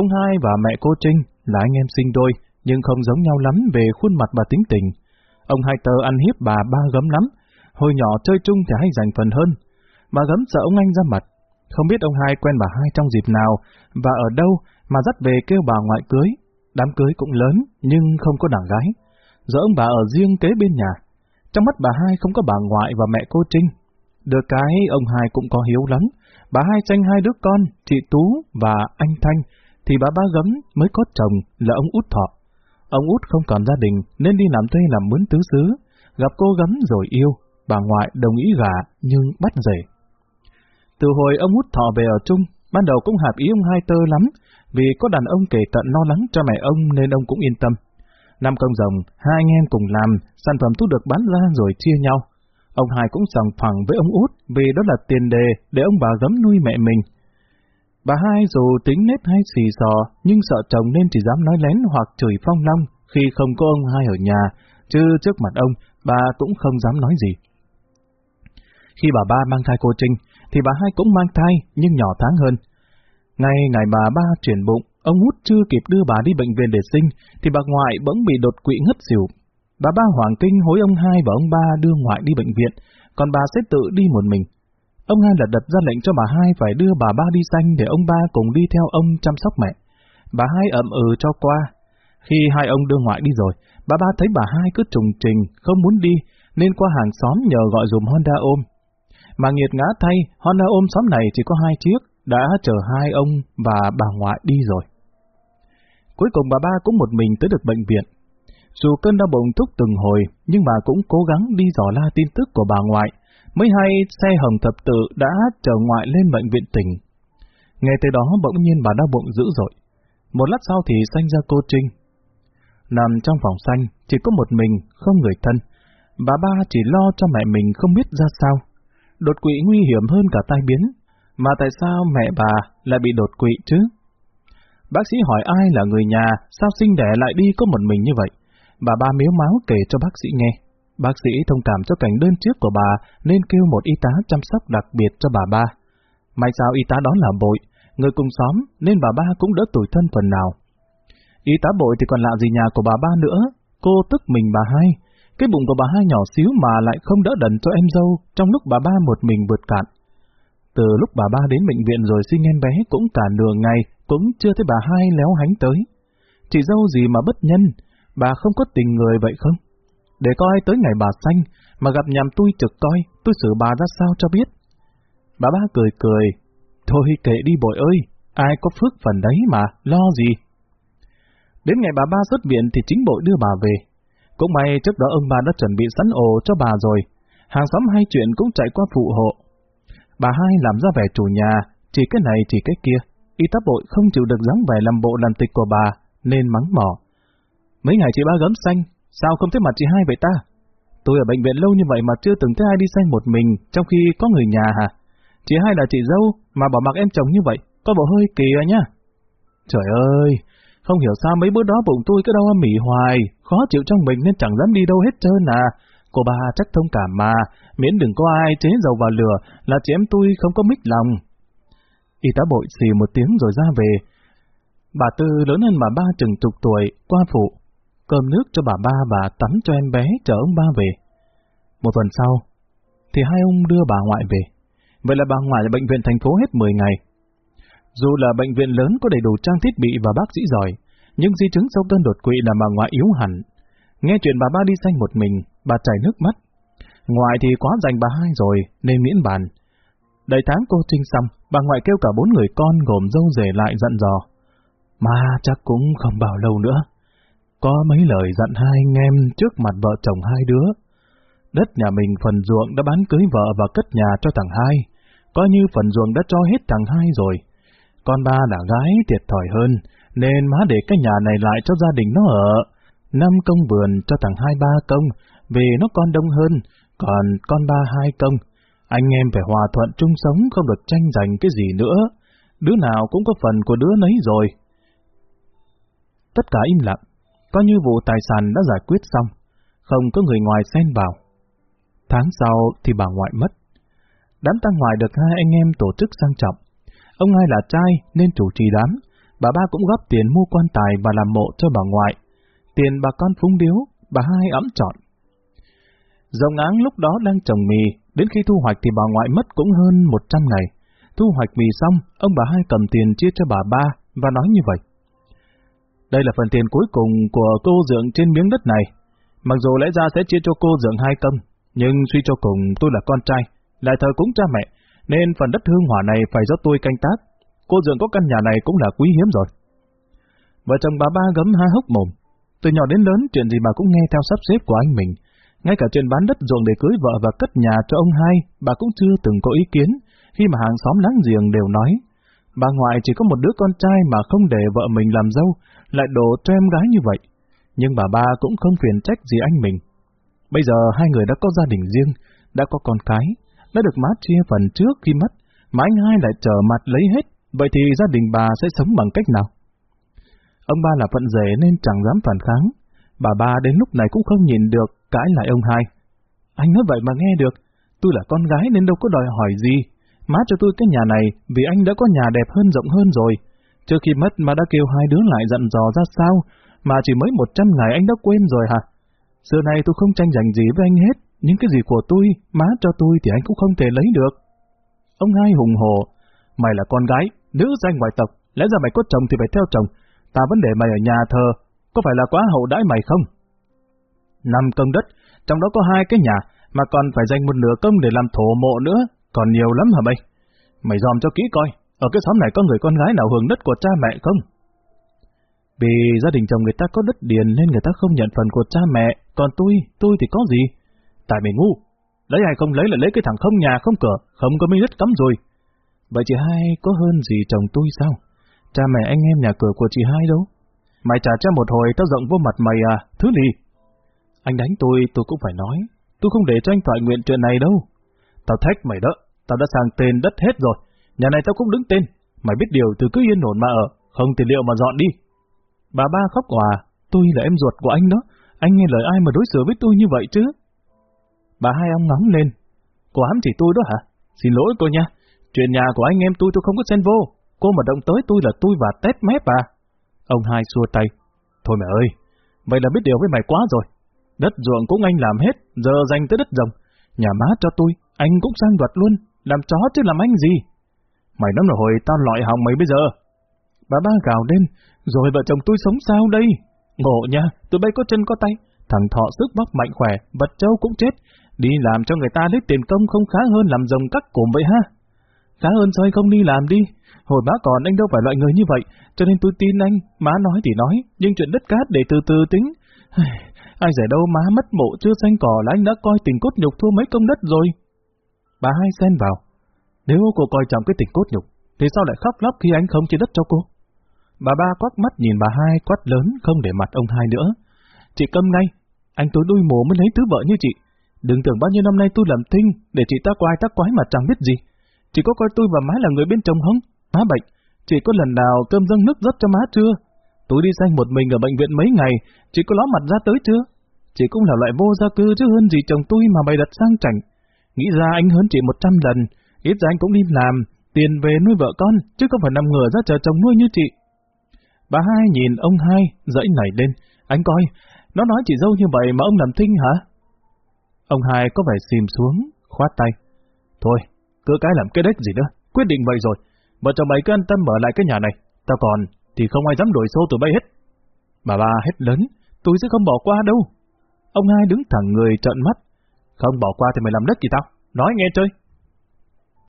Ông hai và mẹ cô Trinh là anh em sinh đôi, nhưng không giống nhau lắm về khuôn mặt và tính tình. Ông hai tờ ăn hiếp bà ba gấm lắm, hồi nhỏ chơi chung thì hay giành phần hơn. Bà gấm sợ ông anh ra mặt, không biết ông hai quen bà hai trong dịp nào và ở đâu mà dắt về kêu bà ngoại cưới. Đám cưới cũng lớn nhưng không có đảng gái. Giờ ông bà ở riêng kế bên nhà. Trong mắt bà hai không có bà ngoại và mẹ cô Trinh. Được cái ông hai cũng có hiếu lắm. Bà hai tranh hai đứa con, chị Tú và anh Thanh, thì bà ba gấm mới có chồng là ông út thọ. Ông út không còn gia đình nên đi làm thuê làm mướn tứ xứ. Gặp cô gấm rồi yêu, bà ngoại đồng ý gả nhưng bắt rể. Từ hồi ông út thọ về ở chung, ban đầu cũng hạp ý ông hai tơ lắm, vì có đàn ông kể tận lo lắng cho mẹ ông nên ông cũng yên tâm. Năm công rồng, hai anh em cùng làm, sản phẩm thu được bán ra rồi chia nhau. Ông hai cũng sòng phẳng với ông út vì đó là tiền đề để ông bà gấm nuôi mẹ mình. Bà hai dù tính nết hay xì xò nhưng sợ chồng nên chỉ dám nói lén hoặc chửi phong long khi không có ông hai ở nhà, chứ trước mặt ông, bà cũng không dám nói gì. Khi bà ba mang thai cô Trinh, thì bà hai cũng mang thai, nhưng nhỏ tháng hơn. Ngay ngày bà ba chuyển bụng, ông út chưa kịp đưa bà đi bệnh viện để sinh, thì bà ngoại bỗng bị đột quỵ ngất xỉu. Bà ba hoàng kinh hối ông hai và ông ba đưa ngoại đi bệnh viện, còn bà sẽ tự đi một mình. Ông hai lật đật ra lệnh cho bà hai phải đưa bà ba đi xanh để ông ba cùng đi theo ông chăm sóc mẹ. Bà hai ậm ừ cho qua. Khi hai ông đưa ngoại đi rồi, bà ba thấy bà hai cứ trùng trình, không muốn đi, nên qua hàng xóm nhờ gọi dùm Honda ôm. Mà nghiệt ngã thay, Honda ôm xóm này chỉ có hai chiếc, đã chở hai ông và bà ngoại đi rồi. Cuối cùng bà ba cũng một mình tới được bệnh viện. Dù cơn đau bụng thúc từng hồi, nhưng bà cũng cố gắng đi dò la tin tức của bà ngoại, mới hay xe hồng thập tự đã trở ngoại lên bệnh viện tỉnh. Nghe tới đó bỗng nhiên bà đau bụng dữ dội. Một lát sau thì sanh ra cô Trinh. Nằm trong phòng xanh, chỉ có một mình, không người thân. Bà ba chỉ lo cho mẹ mình không biết ra sao. Đột quỵ nguy hiểm hơn cả tai biến. Mà tại sao mẹ bà lại bị đột quỵ chứ? Bác sĩ hỏi ai là người nhà, sao sinh đẻ lại đi có một mình như vậy? Bà ba miếu máu kể cho bác sĩ nghe. Bác sĩ thông cảm cho cảnh đơn trước của bà nên kêu một y tá chăm sóc đặc biệt cho bà ba. May sao y tá đó là bội, người cùng xóm nên bà ba cũng đỡ tủi thân phần nào. Y tá bội thì còn lạ gì nhà của bà ba nữa, cô tức mình bà hai. Cái bụng của bà hai nhỏ xíu mà lại không đỡ đần cho em dâu trong lúc bà ba một mình vượt cạn. Từ lúc bà ba đến bệnh viện rồi sinh em bé cũng cả nửa ngày, cũng chưa thấy bà hai léo hánh tới. Chị dâu gì mà bất nhân, bà không có tình người vậy không? Để coi tới ngày bà xanh mà gặp nhầm tôi trực coi, tôi xử bà ra sao cho biết. Bà ba cười cười, thôi kệ đi bội ơi, ai có phước phần đấy mà, lo gì. Đến ngày bà ba xuất viện thì chính bội đưa bà về. Cũng may trước đó ông bà đã chuẩn bị sẵn ồ cho bà rồi. hàng xóm hay chuyện cũng chạy qua phụ hộ. Bà hai làm ra vẻ chủ nhà, chỉ cái này chỉ cái kia, y tá bội không chịu được dáng vẻ làm bộ làm tịch của bà, nên mắng mỏ. Mấy ngày chị ba gấm xanh, sao không thấy mặt chị hai vậy ta? Tôi ở bệnh viện lâu như vậy mà chưa từng thấy ai đi xanh một mình, trong khi có người nhà hả? Chị hai là chị dâu, mà bỏ mặc em chồng như vậy, có bộ hơi kỳ à nhá. Trời ơi, không hiểu sao mấy bữa đó bụng tôi cứ đau mỉ hoài, khó chịu trong mình nên chẳng dám đi đâu hết trơn à. Cô ba chắc thông cảm mà, miễn đừng có ai chế dầu vào lửa là chị em tôi không có mít lòng. Y tá bội xì một tiếng rồi ra về. Bà Tư lớn hơn bà ba chừng chục tuổi, qua phụ. Cơm nước cho bà ba và tắm cho em bé chờ ông ba về. Một tuần sau, thì hai ông đưa bà ngoại về. Vậy là bà ngoại ở bệnh viện thành phố hết 10 ngày. Dù là bệnh viện lớn có đầy đủ trang thiết bị và bác sĩ giỏi, nhưng di chứng sau cơn đột quỵ là bà ngoại yếu hẳn. Nghe chuyện bà ba đi xanh một mình, bà chảy nước mắt. Ngoại thì quá dành bà hai rồi, nên miễn bàn. Đầy tháng cô trinh xong, bà ngoại kêu cả bốn người con gồm dâu rể lại dặn dò. Mà chắc cũng không bao lâu nữa. Có mấy lời dặn hai anh em trước mặt vợ chồng hai đứa. Đất nhà mình phần ruộng đã bán cưới vợ và cất nhà cho thằng hai. Coi như phần ruộng đã cho hết thằng hai rồi. Con ba là gái thiệt thòi hơn, nên má để cái nhà này lại cho gia đình nó ở. Năm công vườn cho thằng hai ba công, vì nó con đông hơn, còn con ba hai công. Anh em phải hòa thuận chung sống không được tranh giành cái gì nữa. Đứa nào cũng có phần của đứa nấy rồi. Tất cả im lặng, coi như vụ tài sản đã giải quyết xong, không có người ngoài xen vào. Tháng sau thì bà ngoại mất. Đám tang ngoài được hai anh em tổ chức sang trọng. Ông hai là trai nên chủ trì đám, bà ba cũng góp tiền mua quan tài và làm mộ cho bà ngoại. Tiền bà con phúng điếu, bà hai ấm chọn. Dòng áng lúc đó đang trồng mì, đến khi thu hoạch thì bà ngoại mất cũng hơn 100 ngày. Thu hoạch mì xong, ông bà hai cầm tiền chia cho bà ba và nói như vậy. Đây là phần tiền cuối cùng của cô dượng trên miếng đất này. Mặc dù lẽ ra sẽ chia cho cô dượng hai công, nhưng suy cho cùng tôi là con trai, lại thờ cúng cha mẹ, nên phần đất hương hỏa này phải do tôi canh tác. Cô dượng có căn nhà này cũng là quý hiếm rồi. Vợ chồng bà ba gấm hai hốc mồm. Từ nhỏ đến lớn chuyện gì bà cũng nghe theo sắp xếp của anh mình. Ngay cả chuyện bán đất ruộng để cưới vợ và cất nhà cho ông hai, bà cũng chưa từng có ý kiến, khi mà hàng xóm láng giềng đều nói. Bà ngoại chỉ có một đứa con trai mà không để vợ mình làm dâu, lại đổ cho em gái như vậy. Nhưng bà ba cũng không phiền trách gì anh mình. Bây giờ hai người đã có gia đình riêng, đã có con cái, đã được má chia phần trước khi mất, mà anh hai lại trở mặt lấy hết, vậy thì gia đình bà sẽ sống bằng cách nào? Ông ba là phận rể nên chẳng dám phản kháng, bà ba đến lúc này cũng không nhìn được, cãi lại ông hai. Anh nói vậy mà nghe được, tôi là con gái nên đâu có đòi hỏi gì, má cho tôi cái nhà này vì anh đã có nhà đẹp hơn rộng hơn rồi. Trước khi mất mà đã kêu hai đứa lại dặn dò ra sao, mà chỉ mới một trăm ngày anh đã quên rồi hả? Xưa nay tôi không tranh giành gì với anh hết, những cái gì của tôi, má cho tôi thì anh cũng không thể lấy được. Ông hai hùng hồ, mày là con gái, nữ danh ngoại tộc, lẽ ra mày có chồng thì phải theo chồng, ta vẫn để mày ở nhà thờ, có phải là quá hậu đãi mày không? Năm công đất, trong đó có hai cái nhà, mà còn phải dành một nửa công để làm thổ mộ nữa, còn nhiều lắm hả mày? Mày dòm cho kỹ coi, ở cái xóm này có người con gái nào hưởng đất của cha mẹ không? Vì gia đình chồng người ta có đất điền nên người ta không nhận phần của cha mẹ, còn tôi, tôi thì có gì? Tại mày ngu, lấy ai không lấy là lấy cái thằng không nhà không cửa, không có miếng đất cắm rồi. Vậy chị hai có hơn gì chồng tôi sao? Cha mẹ anh em nhà cửa của chị hai đâu? Mày trả cho một hồi tao rộng vô mặt mày à, thứ gì? Anh đánh tôi, tôi cũng phải nói. Tôi không để cho anh thoại nguyện chuyện này đâu. Tao thách mày đó, tao đã sang tên đất hết rồi. Nhà này tao cũng đứng tên. Mày biết điều từ cứ yên ổn mà ở, không thì liệu mà dọn đi. Bà ba khóc hòa, tôi là em ruột của anh đó. Anh nghe lời ai mà đối xử với tôi như vậy chứ? Bà hai ông ngóng lên. Cô ám chỉ tôi đó hả? Xin lỗi cô nha. Chuyện nhà của anh em tôi tôi không có xen vô. Cô mà động tới tôi là tôi và tét mép à. Ông hai xua tay. Thôi mẹ ơi, vậy là biết điều với mày quá rồi. Đất ruộng cũng anh làm hết, giờ dành tới đất rồng. Nhà má cho tôi, anh cũng sang đoạt luôn, làm chó chứ làm anh gì. Mày nói hồi tao loại hỏng mày bây giờ. Bà ba gào lên, rồi vợ chồng tôi sống sao đây? Ngộ nha, tụi bay có chân có tay, thằng thọ sức bóc mạnh khỏe, vật châu cũng chết, đi làm cho người ta lấy tiền công không khá hơn làm rồng cắt cụm vậy ha? Khá hơn sao anh không đi làm đi? Hồi má còn anh đâu phải loại người như vậy, cho nên tôi tin anh, má nói thì nói, nhưng chuyện đất cát để từ từ tính. [sighs] Ai giải đâu má mất mộ chưa xanh cỏ là anh đã coi tình cốt nhục thua mấy công đất rồi. Bà hai xen vào. Nếu cô coi trọng cái tình cốt nhục, thì sao lại khóc lóc khi anh không chia đất cho cô? Bà ba quát mắt nhìn bà hai quát lớn không để mặt ông hai nữa. Chị câm ngay, anh tôi đuôi mồ mới lấy thứ vợ như chị. Đừng tưởng bao nhiêu năm nay tôi làm thinh để chị ta quay ta quái mà chẳng biết gì. Chị có coi tôi và má là người bên chồng không? Má bệnh, chị có lần nào cơm dâng nước rất cho má chưa? Tôi đi sang một mình ở bệnh viện mấy ngày, chị có ló mặt ra tới chưa? Chị cũng là loại vô gia cư chứ hơn gì chồng tôi mà bày đặt sang chảnh. Nghĩ ra anh hơn chị một trăm lần, ít ra anh cũng đi làm, tiền về nuôi vợ con, chứ không phải nằm ngửa ra chờ chồng nuôi như chị. Bà hai nhìn ông hai, dãy nảy lên, anh coi, nó nói chị dâu như vậy mà ông làm thinh hả? Ông hai có vẻ xìm xuống, khoát tay. Thôi, cứ cái làm cái đếch gì nữa, quyết định vậy rồi. Vợ chồng mày cứ an tâm mở lại cái nhà này, tao còn thì không ai dám đổi xô tụi bay hết. Bà ba hét lớn, tôi sẽ không bỏ qua đâu. Ông hai đứng thẳng người trợn mắt. Không bỏ qua thì mày làm đất gì tao? Nói nghe chơi.